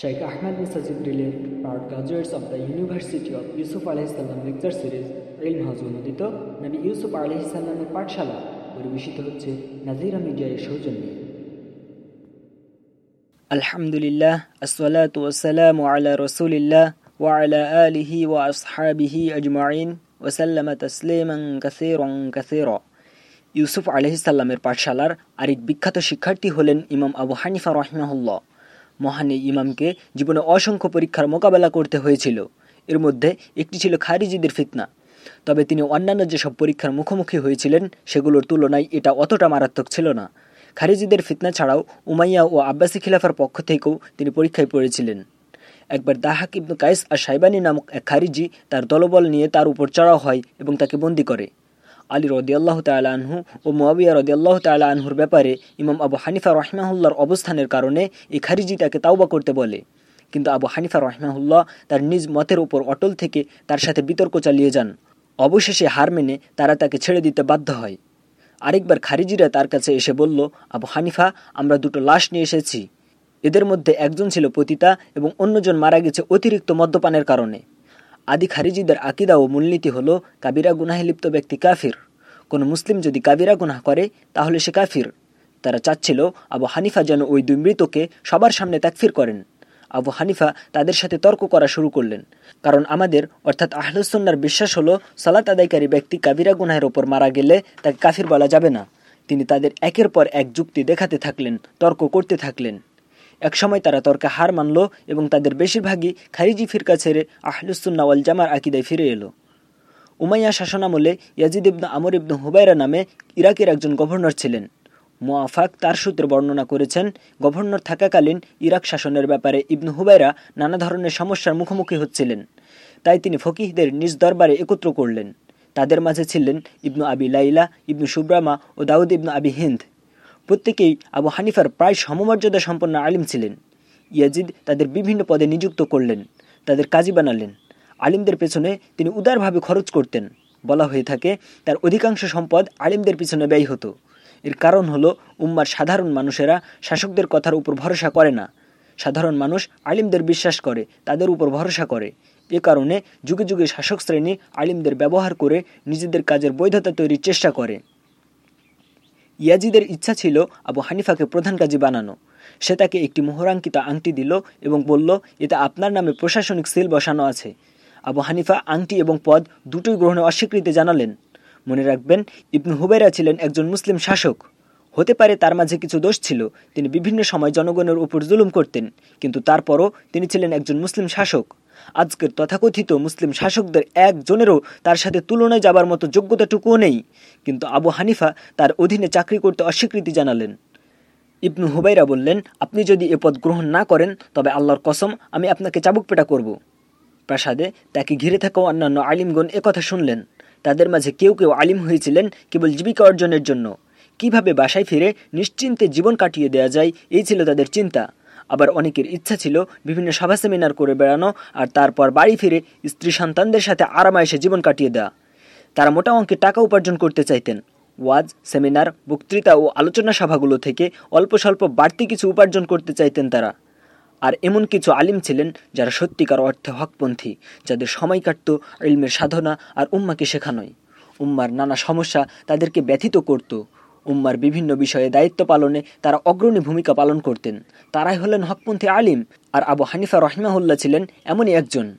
Sheikh Ahmed Musa Jibrileর proud graduates of the University of Yusuf আলহিসাল্লাম lecture series ইলম house অনুদিত। নবী ইউসুফ আলহিসাল্লামের পাঠশালা পরিবেশিত হচ্ছে নাজিরা মিডিয়ার সৌজন্যে। আলহামদুলিল্লাহ, আসসালাতু ওয়াসসালামু আলা রাসূলিল্লাহ ওয়া আলা আলিহি ওয়া আসহাবিহি আজমাইন। ওয়া সাল্লামা তাসলিমান কাসীরান কাসীরা। ইউসুফ আলাইহিস সালামের পাঠশালার আরেক বিখ্যাত শিক্ষার্থী হলেন ইমাম আবু হানিফা রাহিমাহুল্লাহ। মহান এই ইমামকে জীবনে অসংখ্য পরীক্ষার মোকাবেলা করতে হয়েছিল। এর মধ্যে একটি ছিল খারিজিদের ফিতনা। তবে তিনি অন্যান্য যেসব পরীক্ষার মুখোমুখি হয়েছিলেন, সেগুলোর তুলনায় এটা অতটা মারাত্মক ছিল না। খারিজিদের ফিতনা ছাড়াও উমাইয়া ও আব্বাসী খিলাফার পক্ষ থেকেও তিনি পরীক্ষায় পড়েছিলেন। একবার দাহাক ইবনু কাইস আর সাইবানি নামক এক খারিজি তার দলবল নিয়ে তার উপর চড়াও হয় এবং তাকে বন্দী করে। আলী রদিয়াল্লাহ তালা আনহু ও মোয়াবিয়া রদিয়াল্লাহ তালা আনহুর ব্যাপারে ইমাম আবু হানিফা রহমাহুল্লার অবস্থানের কারণে এই খারিজি তাকে তাওবা করতে বলে। কিন্তু আবু হানিফা রহমাহুল্লাহ তার নিজ মতের উপর অটল থেকে তার সাথে বিতর্ক চালিয়ে যান। অবশেষে হার মেনে তারা তাকে ছেড়ে দিতে বাধ্য হয়। আরেকবার খারিজিরা তার কাছে এসে বলল, আবু হানিফা, আমরা দুটো লাশ নিয়ে এসেছি। এদের মধ্যে একজন ছিল পতিতা এবং অন্যজন মারা গেছে অতিরিক্ত মদ্যপানের কারণে। আদি খারিজিদের আকিদা ও মূলনীতি হল, কাবিরা গুনাহে লিপ্ত ব্যক্তি কাফির। কোনো মুসলিম যদি কাবিরা গুনাহ করে, তাহলে সে কাফির। তারা চাচ্ছিল আবু হানিফা যেন ওই দুই মৃতকে সবার সামনে তাকফির করেন। আবু হানিফা তাদের সাথে তর্ক করা শুরু করলেন। কারণ আমাদের, অর্থাৎ আহলুসন্নার বিশ্বাস হলো, সালাত আদায়কারী ব্যক্তি কাবিরা গুনাহের ওপর মারা গেলে তাকে কাফির বলা যাবে না। তিনি তাদের একের পর এক যুক্তি দেখাতে থাকলেন, তর্ক করতে থাকলেন। একসময় তারা তর্কে হার মানল এবং তাদের বেশিরভাগই খারিজি ফিরকা ছেড়ে আহলুসুন্না ওয়াল জামার আকিদায় ফিরে এলো। উমাইয়া শাসনামলে ইয়াজিদ ইবনু আমর ইবনু হুবাইরা নামে ইরাকের একজন গভর্নর ছিলেন। মোয়াফাক তার সূত্রে বর্ণনা করেছেন, গভর্নর থাকাকালীন ইরাক শাসনের ব্যাপারে ইবনু হুবাইরা নানা ধরনের সমস্যার মুখোমুখি হচ্ছিলেন। তাই তিনি ফকিহদের নিজ দরবারে একত্র করলেন। তাদের মাঝে ছিলেন ইবনু আবি লাইলা, ইবনু সুব্রামা ও দাউদ ইবনু আবি হিন্দ। প্রত্যেকেই আবু হানিফার প্রায় সমমর্যাদা সম্পন্ন আলিম ছিলেন। ইয়াজিদ তাদের বিভিন্ন পদে নিযুক্ত করলেন, তাদের কাজী বানালেন। আলিমদের পেছনে তিনি উদারভাবে খরচ করতেন। বলা হয়ে থাকে, তার অধিকাংশ সম্পদ আলিমদের পিছনে ব্যয় হতো। এর কারণ হলো, উম্মার সাধারণ মানুষেরা শাসকদের কথার উপর ভরসা করে না। সাধারণ মানুষ আলিমদের বিশ্বাস করে, তাদের উপর ভরসা করে। এ কারণে যুগে যুগে শাসক শ্রেণি আলিমদের ব্যবহার করে নিজেদের কাজের বৈধতা তৈরির চেষ্টা করে। ইয়াজিদের ইচ্ছা ছিল আবু হানিফাকে প্রধান কাজী বানানো। সে তাকে একটি মোহরাঙ্কিত আংটি দিল এবং বলল এতে আপনার নামে প্রশাসনিক সিল বসানো আছে। আবু হানিফা আংটি এবং পদ দুটোই গ্রহণে অস্বীকৃতি জানালেন। মনে রাখবেন, ইবনু হুবেরা ছিলেন একজন মুসলিম শাসক। হতে পারে তার মাঝে কিছু দোষ ছিল, তিনি বিভিন্ন সময় জনগণের উপর জুলুম করতেন, কিন্তু তারপরও তিনি ছিলেন একজন মুসলিম শাসক। আজকের তথাকথিত মুসলিম শাসকদের একজনেরও তার সাথে তুলনায় যাবার মতো যোগ্যতাটুকুও নেই। কিন্তু আবু হানিফা তার অধীনে চাকরি করতে অস্বীকৃতি জানালেন। ইবনু হুবাইরা বললেন, আপনি যদি এ পদ গ্রহণ না করেন, তবে আল্লাহর কসম, আমি আপনাকে চাবুক পেটা করব। প্রাসাদে তাকে ঘিরে থাকা অন্যান্য আলিমগণ একথা শুনলেন। তাদের মাঝে কেউ কেউ আলিম হয়েছিলেন কেবল জীবিকা অর্জনের জন্য। কীভাবে বাসায় ফিরে নিশ্চিন্তে জীবন কাটিয়ে দেয়া যায়, এই ছিল তাদের চিন্তা। আবার অনেকের ইচ্ছা ছিল বিভিন্ন সভা সেমিনার করে বেড়ানো আর তারপর বাড়ি ফিরে স্ত্রী সন্তানদের সাথে আরামায়েসে জীবন কাটিয়ে দেওয়া। তারা মোটা অঙ্কে টাকা উপার্জন করতে চাইতেন। ওয়াজ সেমিনার বক্তৃতা ও আলোচনা সভাগুলো থেকে অল্প স্বল্প বাড়তি কিছু উপার্জন করতে চাইতেন তারা। আর এমন কিছু আলিম ছিলেন যারা সত্যিকার অর্থে হকপন্থী, যাদের সময় কাটত ইলমের সাধনা আর উম্মাকে শেখানোয়। উম্মার নানা সমস্যা তাদেরকে ব্যথিত করত। উম্মার বিভিন্ন বিষয়ে দায়িত্ব পালনে তারা অগ্রণী ভূমিকা পালন করতেন। তারাই হলেন হকপন্থী আলিম আর আবু হানিফা রহিমাহুল্লাহ ছিলেন এমনই একজন।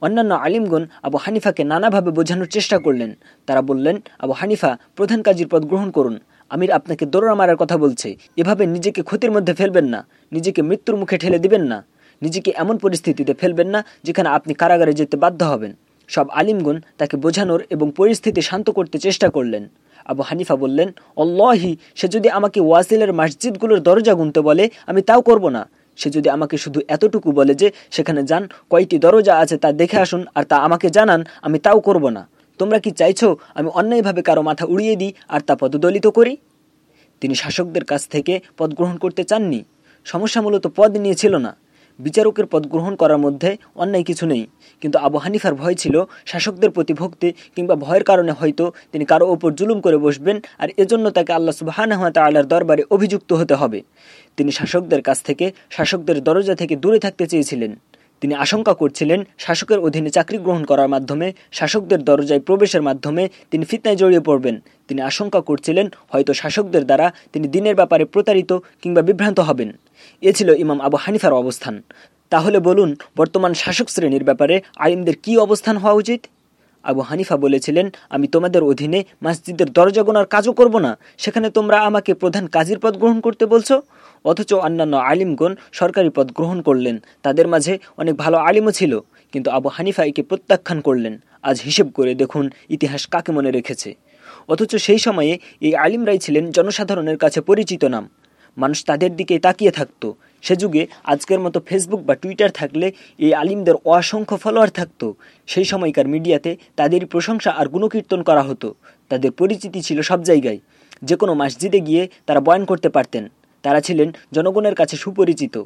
অন্যান্য আলিমগণ আবু হানিফাকে নানাভাবে বোঝানোর চেষ্টা করলেন। তারা বললেন, আবু হানিফা, প্রধান কাজীর পদ গ্রহণ করুন। আমির আপনাকে দৌড়া মারার কথা বলছে। এভাবে নিজেকে ক্ষতির মধ্যে ফেলবেন না। নিজেকে মৃত্যুর মুখে ঠেলে দিবেন না। নিজেকে এমন পরিস্থিতিতে ফেলবেন না যেখানে আপনি কারাগারে যেতে বাধ্য হবেন। সব আলিমগুন তাকে বোঝানোর এবং পরিস্থিতি শান্ত করতে চেষ্টা করলেন। আবু হানিফা বললেন অল্লাহি সে যদি আমাকে ওয়াসিলের মসজিদগুলোর দরজা গুনতে বলে, আমি তাও করব না। সে যদি আমাকে শুধু এতটুকু বলে যে, সেখানে যান, কয়টি দরজা আছে তা দেখে আসুন, আর তা আমাকে জানান, আমি তাও করব না। তোমরা কি চাইছো, আমি অন্যায়ভাবে কারও মাথা উড়িয়ে দিই, আর তা পদদলিত করি? তিনি শাসকদের কাছ থেকে পদ গ্রহণ করতে চাননি। সমস্যা মূলত পদ নিয়ে ছিল না। বিচারকের পদ গ্রহণ করার মধ্যে অন্যায় কিছু নেই। কিন্তু আবু হানিফার ভয় ছিল শাসকদের প্রতি ভক্তি কিংবা ভয়ের কারণে হয়তো তিনি কারও ওপর জুলুম করে বসবেন আর এজন্য তাকে আল্লাহ সুবাহানহা আল্লাহর দরবারে অভিযুক্ত হতে হবে। তিনি শাসকদের কাছ থেকে, শাসকদের দরজা থেকে দূরে থাকতে চেয়েছিলেন। তিনি আশঙ্কা করছিলেন শাসকের অধীনে চাকরি গ্রহণ করার মাধ্যমে, শাসকদের দরজায় প্রবেশের মাধ্যমে তিনি ফিতনায় জড়িয়ে পড়বেন। তিনি আশঙ্কা করছিলেন হয়তো শাসকদের দ্বারা তিনি দিনের ব্যাপারে প্রতারিত কিংবা বিভ্রান্ত হবেন। এ ছিল ইমাম আবু হানিফার অবস্থান। তাহলে বলুন, বর্তমান শাসক শ্রেণির ব্যাপারে আইনদের কি অবস্থান হওয়া উচিত? আবু হানিফা বলেছিলেন, আমি তোমাদের অধীনে মসজিদের দরজা গোনার কাজও করব না। সেখানে তোমরা আমাকে প্রধান কাজীর পদ গ্রহণ করতে বলছো? অথচ অন্যান্য আলিমগণ সরকারি পদ গ্রহণ করলেন। তাদের মাঝে অনেক ভালো আলিমও ছিল, কিন্তু আবু হানিফা একে প্রত্যাখ্যান করলেন। আজ হিসেব করে দেখুন ইতিহাস কাকে মনে রেখেছে। অথচ সেই সময়ে এই আলিমরাই ছিলেন জনসাধারণের কাছে পরিচিত নাম। মানুষ তাদের দিকে তাকিয়ে থাকতো। সে যুগে আজকের মতো ফেসবুক বা টুইটার থাকলে এই আলিমদের অসংখ্য ফলোয়ার থাকতো। সেই সময়কার মিডিয়াতে তাদের প্রশংসা আর গুণকীর্তন করা হতো। তাদের পরিচিতি ছিল সব জায়গায়। যে কোনো মসজিদে গিয়ে তারা বয়ান করতে পারতেন। তারা ছিলেন জনগণের কাছে সুপরিচিত।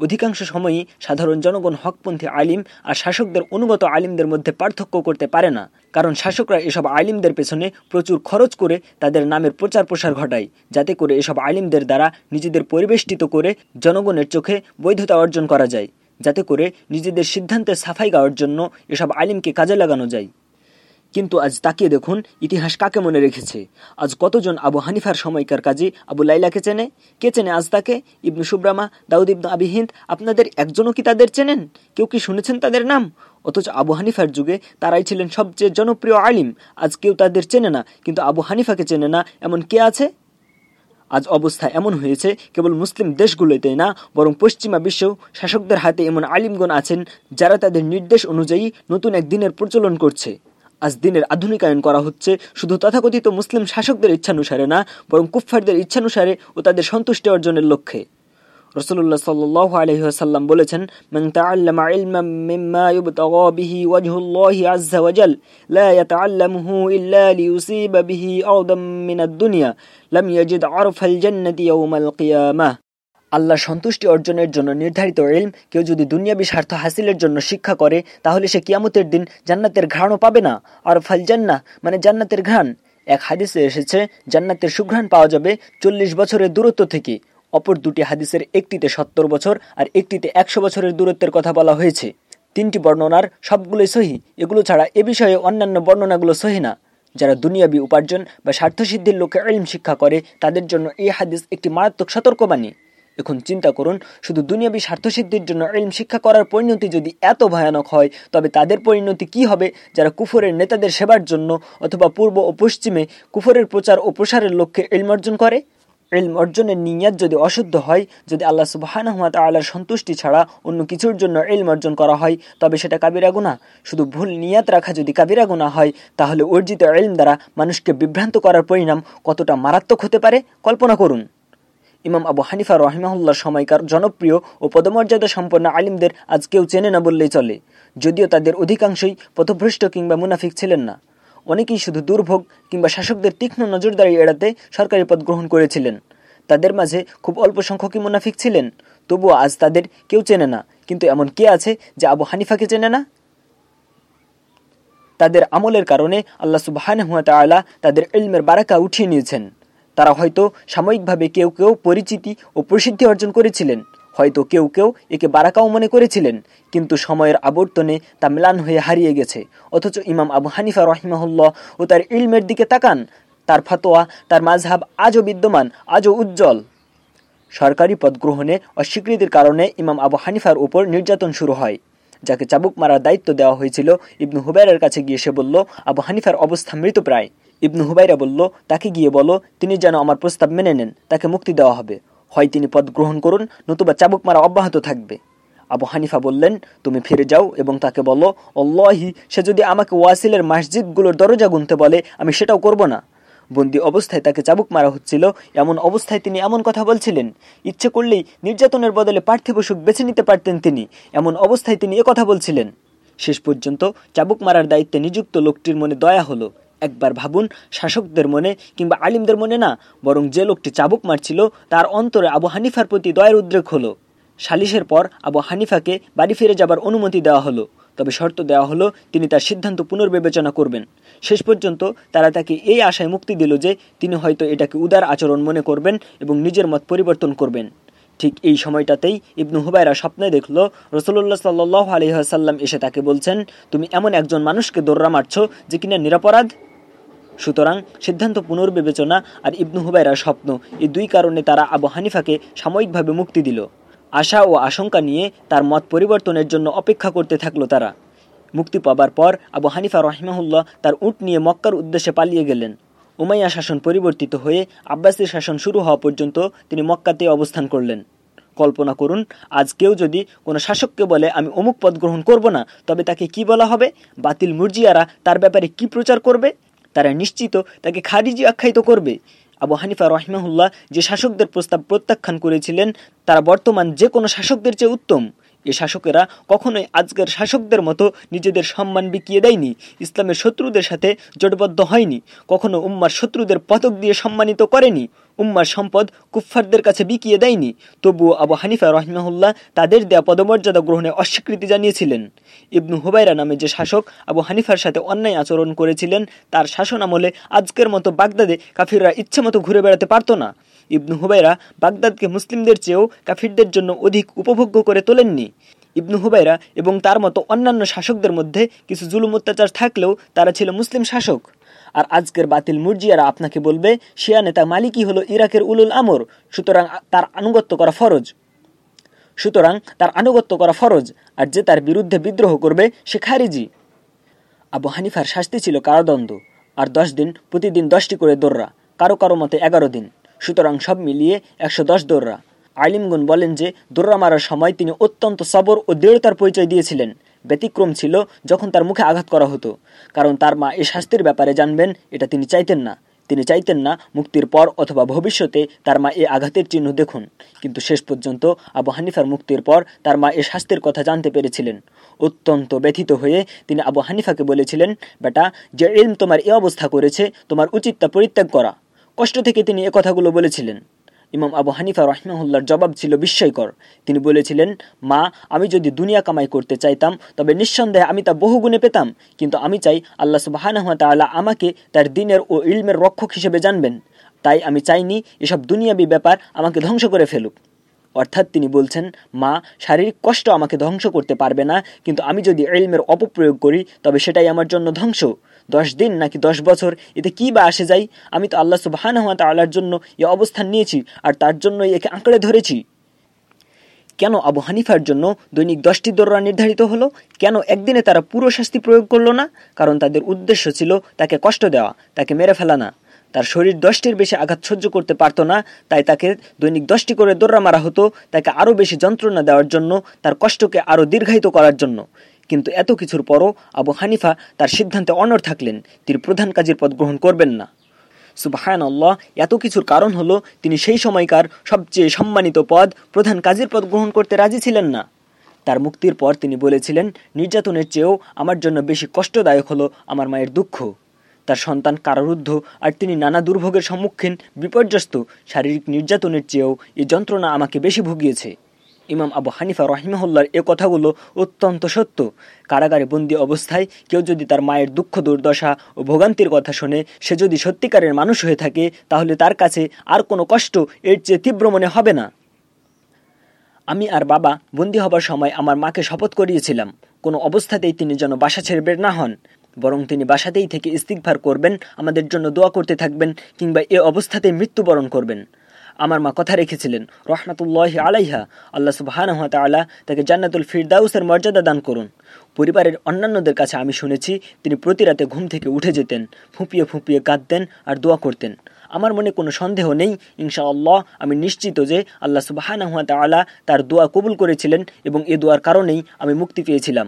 অধিকাংশ সময়ই সাধারণ জনগণ, হকপন্থী আলিম আর শাসকদের অনুগত আলিমদের মধ্যে পার্থক্য করতে পারে না, কারণ শাসকরা এসব আলিমদের পেছনে প্রচুর খরচ করে তাদের নামের প্রচার প্রসার ঘটায়, যাতে করে এসব আলিমদের দ্বারা নিজেদের পরিবেষ্টিত করে জনগণের চোখে বৈধতা অর্জন করা যায়, যাতে করে নিজেদের সিদ্ধান্তের সাফাই গাওয়ার জন্য এসব আলিমকে কাজে লাগানো যায়। কিন্তু আজ তাকিয়ে দেখুন, ইতিহাস কাকে মনে রেখেছে? আজ কতজন আবু হানিফার সময়কার কাজী আবু লাইলাকে চেনে? কে চেনে আজ তাকে? ইবনু সুব্রামা, দাউদ ইবনু আবি হিন্দ, আপনাদের একজনও কি তাদের চেনেন? কেউ কি শুনেছেন তাদের নাম? অথচ আবু হানিফার যুগে তারাই ছিলেন সবচেয়ে জনপ্রিয় আলিম। আজ কেউ তাদের চেনে না, কিন্তু আবু হানিফাকে চেনে না, এমন কে আছে? আজ অবস্থা এমন হয়েছে, কেবল মুসলিম দেশগুলোতে না, বরং পশ্চিমা বিশ্বেও শাসকদের হাতে এমন আলিমগণ আছেন, যারা তাদের নির্দেশ অনুযায়ী নতুন এক দিনের প্রচলন করছে। আজ দিনের আধুনিকায়ন করা হচ্ছে শুধু তথাকথিত মুসলিম শাসকদের ইচ্ছানুসারে না বরং কুফফারদের ইচ্ছানুসারে ও তাদের সন্তুষ্টি অর্জনের লক্ষ্যে রসুল্লাহ সাল্লাহ আলহিহাসাল্লাম বলেছেন من تعلم علما مما يبتغى به وجه الله عز وجل لا يتعلمه إلا ليصيب به أرضا من الدنيا لم يجد عرف الجنة يوم القيامة আল্লাহ সন্তুষ্টি অর্জনের জন্য নির্ধারিত এলম কেউ যদি দুনিয়াবি স্বার্থ হাসিলের জন্য শিক্ষা করে, তাহলে সে কিয়ামতের দিন জান্নাতের ঘ্রাণও পাবে না। আর ফাল জান্না মানে জান্নাতের ঘ্রাণ। এক হাদিসে এসেছে, জান্নাতের সুঘ্রাণ পাওয়া যাবে চল্লিশ বছরের দূরত্ব থেকে। অপর দুটি হাদিসের একটিতে সত্তর বছর আর একটিতে একশো বছরের দূরত্বের কথা বলা হয়েছে। তিনটি বর্ণনার সবগুলোই সহি। এগুলো ছাড়া এ বিষয়ে অন্যান্য বর্ণনাগুলো সহি না। যারা দুনিয়াবি উপার্জন বা স্বার্থসিদ্ধির লোকে এলম শিক্ষা করে, তাদের জন্য এই হাদিস একটি মারাত্মক সতর্কবাণী। এখন চিন্তা করুন, শুধু দুনিয়াবী স্বার্থসিদ্ধির জন্য এলম শিক্ষা করার পরিণতি যদি এত ভয়ানক হয়, তবে তাদের পরিণতি কি হবে? যারা কুফরের নেতাদের সেবার জন্য অথবা পূর্ব ও পশ্চিমে কুফরের প্রচার ও প্রসারের লক্ষ্যে এলম অর্জন করে? এলম অর্জনের নিয়াত যদি অশুদ্ধ হয়, যদি আল্লাহ সুবাহানহমাত আল্লাহর সন্তুষ্টি ছাড়া অন্য কিছুর জন্য এলম অর্জন করা হয়, তবে সেটা কাবিরা গুণা শুধু ভুল নিয়াত রাখা যদি কাবিরা গুণা হয়, তাহলে অর্জিত এলম দ্বারা মানুষকে বিভ্রান্ত করার পরিণাম কতটা মারাত্মক হতে পারে? কল্পনা করুন। ইমাম আবু হানিফা রহিমাহুল্লার সময়কার জনপ্রিয় ও পদমর্যাদা সম্পন্ন আলিমদের আজ কেউ চেনে না বললেই চলে, যদিও তাদের অধিকাংশই পথভ্রষ্ট কিংবা মুনাফিক ছিলেন না। অনেকেই শুধু দুর্ভোগ কিংবা শাসকদের তীক্ষ্ণ নজরদারি এড়াতে সরকারি পদ গ্রহণ করেছিলেন। তাদের মাঝে খুব অল্প সংখ্যকই মুনাফিক ছিলেন, তবুও আজ তাদের কেউ চেনে না, কিন্তু এমন কে আছে যে আবু হানিফাকে চেনে না? তাদের আমলের কারণে আল্লাহ সুবাহ তাদের ইলমের বারাকা উঠিয়ে নিয়েছেন। তারা হয়তো সাময়িকভাবে কেউ কেউ পরিচিতি ও প্রসিদ্ধি অর্জন করেছিলেন। হয়তো কেউ কেউ একে বারাকাও মনে করেছিলেন, কিন্তু সময়ের আবর্তনে তা ম্লান হয়ে হারিয়ে গেছে। অথচ ইমাম আবু হানিফা রহিমাহুল্লাহ ও তার ইলমের দিকে তাকান, তার ফাতোয়া, তার মাঝহাব আজও বিদ্যমান, আজও উজ্জ্বল। সরকারি পদ গ্রহণে অস্বীকৃতির কারণে ইমাম আবু হানিফার উপর নির্যাতন শুরু হয়। যাকে চাবুক মারার দায়িত্ব দেওয়া হয়েছিল, ইবনু হুবেরের কাছে গিয়ে সে বলল, আবু হানিফার অবস্থা মৃতপ্রায় ইবনু হুবাইরা বলল, তাকে গিয়ে বলো, তিনি যেন আমার প্রস্তাব মেনে নেন, তাকে মুক্তি দেওয়া হবে। হয় তিনি পদ গ্রহণ করুন, নতুবা চাবুক মারা অব্যাহত থাকবে। আবু হানিফা বললেন, তুমি ফিরে যাও এবং তাকে বলো, অল্লাহি, সে যদি আমাকে ওয়াসিলের মসজিদগুলোর দরজা গুনতে বলে, আমি সেটাও করব না বন্দি অবস্থায় তাকে চাবুক মারা হচ্ছিল। এমন অবস্থায় তিনি এমন কথা বলছিলেন। ইচ্ছে করলেই নির্যাতনের বদলে পার্থিব সুখ বেছে নিতে পারতেন তিনি। এমন অবস্থায় তিনি কথা বলছিলেন। শেষ পর্যন্ত চাবুক মারার দায়িত্বে নিযুক্ত লোকটির মনে দয়া হলো। একবার ভাবুন, শাসকদের মনে কিংবা আলিমদের মনে না, বরং যে লোকটি চাবুক মারছিল, তার অন্তরে আবু হানিফার প্রতি দয়ের উদ্রেক হলো। সালিশের পর আবু হানিফাকে বাড়ি ফিরে যাবার অনুমতি দেওয়া হলো। তবে শর্ত দেওয়া হলো তিনি তার সিদ্ধান্ত পুনর্বিবেচনা করবেন। শেষ পর্যন্ত তারা তাকে এই আশায় মুক্তি দিল যে তিনি হয়তো এটাকে উদার আচরণ মনে করবেন এবং নিজের মত পরিবর্তন করবেন। ঠিক এই সময়টাতেই ইবনু হুবাইরা স্বপ্নে দেখল রসুল্লাহ সাল্লাহ আলহাসাল্লাম এসে তাকে বলছেন, তুমি এমন একজন মানুষকে দৌড়া মারছ যে কিনা নিরাপরাধ? সুতরাং সিদ্ধান্ত পুনর্বিবেচনা আর ইবনু হুবাইরা স্বপ্ন, এই দুই কারণে তারা আবু হানিফাকে সাময়িকভাবে মুক্তি দিল। আশা ও আশঙ্কা নিয়ে তার মত পরিবর্তনের জন্য অপেক্ষা করতে থাকল তারা। মুক্তি পাবার পর আবু হানিফা রহিমাহুল্লাহ তার উট নিয়ে মক্কার উদ্দেশ্যে পালিয়ে গেলেন। উমাইয়া শাসন পরিবর্তিত হয়ে আব্বাসের শাসন শুরু হওয়া পর্যন্ত তিনি মক্কাতে অবস্থান করলেন। কল্পনা করুন, আজ কেউ যদি কোনো শাসককে বলে, আমি অমুক পদ গ্রহণ করব না, তবে তাকে কি বলা হবে? বাতিল মুরজিয়ারা তার ব্যাপারে কি প্রচার করবে? তারা নিশ্চিত তাকে খারিজি আখ্যায়িত করবে। আবু হানিফা রহমাহুল্লাহ যে শাসকদের প্রস্তাব প্রত্যাখ্যান করেছিলেন, তারা বর্তমান যে কোনো শাসকদের চেয়ে উত্তম। এ শাসকেরা কখনোই আজকের শাসকদের মতো নিজেদের সম্মান বিকিয়ে দেয়নি, ইসলামের শত্রুদের সাথে জোটবদ্ধ হয়নি, কখনো উম্মার শত্রুদের পতক দিয়ে সম্মানিত করেনি। উম্মার সম্পদ কুফফারদের কাছে বিকিয়ে দেয়নি। তবুও আবু হানিফা রহমাহুল্লাহ তাদের দেয়া পদমর্যাদা গ্রহণে অস্বীকৃতি জানিয়েছিলেন। ইবনু হুবাইরা নামে যে শাসক আবু হানিফার সাথে অন্যায় আচরণ করেছিলেন, তার শাসন আমলে আজকের মতো বাগদাদে কাফিররা ইচ্ছে মতো ঘুরে বেড়াতে পারত না। ইবনু হুবাইরা বাগদাদকে মুসলিমদের চেয়েও কাফিরদের জন্য অধিক উপভোগ্য করে তোলেননি। ইবনু হুবাইরা এবং তার মতো অন্যান্য শাসকদের মধ্যে কিছু জুলুম অত্যাচার থাকলেও তারা ছিল মুসলিম শাসক। আর আজকের বাতিল মুরজিয়ারা আপনাকে বলবে শিয়া নেতা মালিকই হলো ইরাকের উলুল আমর, সুতরাং তার আনুগত্য করা ফরজ। সুতরাং তার আনুগত্য করা ফরজ, আর যে তার বিরুদ্ধে বিদ্রোহ করবে, সে খারিজি। আবু হানিফার শাস্তি ছিল কারাদণ্ড, আর দশ দিন, প্রতিদিন দশটি করে দৌড়রা কারও কারও মতে এগারো দিন। সুতরাং সব মিলিয়ে একশো দশ দৌড়রা আলিমগুন বলেন যে দৌড়া মারার সময় তিনি অত্যন্ত সবর ও দৃঢ়তার পরিচয় দিয়েছিলেন। ব্যতিক্রম ছিল যখন তার মুখে আঘাত করা হতো। কারণ তার মা এ শাস্তির ব্যাপারে জানবেন, এটা তিনি চাইতেন না। তিনি চাইতেন না মুক্তির পর অথবা ভবিষ্যতে তার মা এ আঘাতের চিহ্ন দেখুন। কিন্তু শেষ পর্যন্ত আবু হানিফার মুক্তির পর তার মা এ শাস্তির কথা জানতে পেরেছিলেন। অত্যন্ত ব্যথিত হয়ে তিনি আবু হানিফাকে বলেছিলেন, বেটা, যে ইলম তোমার এ অবস্থা করেছে, তোমার উচিত তা পরিত্যাগ করা। কষ্ট থেকে তিনি এ কথাগুলো বলেছিলেন। ইমাম আবু হানিফা রহমাহুল্লার জবাব ছিল বিস্ময়কর। তিনি বলেছিলেন, মা, আমি যদি দুনিয়া কামাই করতে চাইতাম, তবে নিঃসন্দেহে আমি তা বহুগুণে পেতাম। কিন্তু আমি চাই আল্লাহ সুবাহানহ তাল্লাহ আমাকে তার দিনের ও ইলমের রক্ষক হিসেবে জানবেন। তাই আমি চাইনি এসব দুনিয়াবি ব্যাপার আমাকে ধ্বংস করে ফেলুক। অর্থাৎ তিনি বলছেন, মা, শারীরিক কষ্ট আমাকে ধ্বংস করতে পারবে না, কিন্তু আমি যদি এলমের অপপ্রয়োগ করি, তবে সেটাই আমার জন্য ধ্বংস। দশ দিন নাকি দশ বছর, এতে কি বা আসে যাই আমি তো আল্লাহ সুবাহান হওয়া তাল্লার জন্য এ অবস্থান নিয়েছি আর তার জন্যই একে আঁকড়ে ধরেছি। কেন আবু হানিফার জন্য দৈনিক দশটি দৌড়া নির্ধারিত হলো? কেন একদিনে তারা পুরো শাস্তি প্রয়োগ করল না? কারণ তাদের উদ্দেশ্য ছিল তাকে কষ্ট দেওয়া, তাকে মেরে ফেলা না তার শরীর দশটির বেশি আঘাত সহ্য করতে পারত না, তাই তাকে দৈনিক দশটি করে দৌড়া মারা হতো, তাকে আরও বেশি যন্ত্রণা দেওয়ার জন্য, তার কষ্টকে আরও দীর্ঘায়িত করার জন্য। কিন্তু এত কিছুর পরও আবু হানিফা তার সিদ্ধান্তে অনর থাকলেন, তিনি প্রধান কাজের পদ গ্রহণ করবেন না। সুবাহান আল্লাহ এত কিছুর কারণ হলো তিনি সেই সময়কার সবচেয়ে সম্মানিত পদ, প্রধান কাজের পদ গ্রহণ করতে রাজি ছিলেন না। তার মুক্তির পর তিনি বলেছিলেন, নির্যাতনের চেয়েও আমার জন্য বেশি কষ্টদায়ক হলো আমার মায়ের দুঃখ। তার সন্তান কারারুদ্ধ আর তিনি নানা দুর্ভোগের সম্মুখীন, বিপর্যস্ত, শারীরিক নির্যাতনের চেয়েও এই যন্ত্রণা আমাকে বেশি ভুগিয়েছে। ইমাম আবু হানিফা রহিমহল্লার এ কথাগুলো অত্যন্ত সত্য। কারাগারে বন্দি অবস্থায় কেউ যদি তার মায়ের দুঃখ, দুর্দশা ও ভোগান্তির কথা শোনে, সে যদি সত্যিকারের মানুষ হয়ে থাকে, তাহলে তার কাছে আর কোনো কষ্ট এর চেয়ে তীব্র মনে হবে না। আমি আর বাবা বন্দী হবার সময় আমার মাকে শপথ করিয়েছিলাম। কোনো অবস্থাতেই তিনি যেন বাসা ছেড়ে বের না হন। বরং তিনি বাসাতেই থেকে ইস্তিকভার করবেন, আমাদের জন্য দোয়া করতে থাকবেন কিংবা এ অবস্থাতেই মৃত্যুবরণ করবেন। আমার মা কথা রেখেছিলেন। রহমাতুল্লাহ আলাইহা, আল্লাহ সুবাহান তালা তাকে জান্নাতুল ফিরদাউসের মর্যাদা দান করুন। পরিবারের অন্যান্যদের কাছে আমি শুনেছি তিনি প্রতি রাতে ঘুম থেকে উঠে যেতেন, ফুঁপিয়ে ফুঁপিয়ে কাঁদতেন আর দোয়া করতেন। আমার মনে কোনো সন্দেহ নেই ইনশা আল্লাহ আমি নিশ্চিত যে আল্লাহ সুবাহান তালা তার দোয়া কবুল করেছিলেন এবং এ দোয়ার কারণেই আমি মুক্তি পেয়েছিলাম।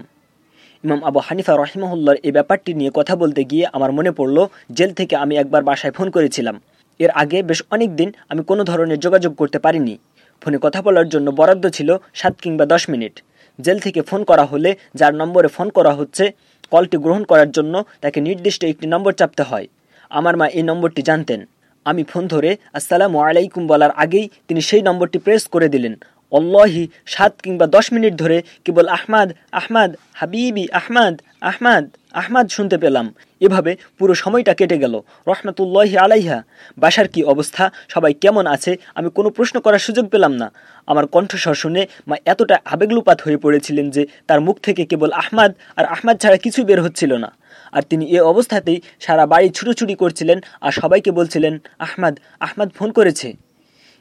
ইমাম আবু হানিফা রহিমহুল্লার এই ব্যাপারটি নিয়ে কথা বলতে গিয়ে আমার মনে পড়ল, জেল থেকে আমি একবার বাসায় ফোন করেছিলাম। এর আগে বেশ অনেক দিন আমি কোনো ধরনের যোগাযোগ করতে পারিনি। ফোনে কথা বলার জন্য বরাদ্দ ছিল সাত কিংবা দশ মিনিট। জেল থেকে ফোন করা হলে যার নম্বরে ফোন করা হচ্ছে, কলটি গ্রহণ করার জন্য তাকে নির্দিষ্ট একটি নম্বর চাপতে হয়। আমার মা এই নম্বরটি জানতেন। আমি ফোন ধরে আসসালামু আলাইকুম বলার আগেই তিনি সেই নম্বরটি প্রেস করে দিলেন। অল্লাহি, সাত কিংবা দশ মিনিট ধরে কেবল আহমাদ আহমাদ, হাবিবি, আহমাদ আহমাদ আহমাদ শুনতে পেলাম। এভাবে পুরো সময়টা কেটে গেল। রহমতুল্লাহি আলাইহা। বাসার কি অবস্থা? সবাই কেমন আছে? আমি কোনো প্রশ্ন করার সুযোগ পেলাম না। আমার কণ্ঠস্বর শুনে মা এতটা আবেগলুপাত হয়ে পড়েছিলেন যে তার মুখ থেকে কেবল আহমাদ আর আহমাদ ছাড়া কিছু বের হচ্ছিল না। আর তিনি এ অবস্থাতেই সারা বাড়ি ছুটোছুটি করছিলেন আর সবাইকে বলছিলেন, আহমাদ আহমাদ ফোন করেছে।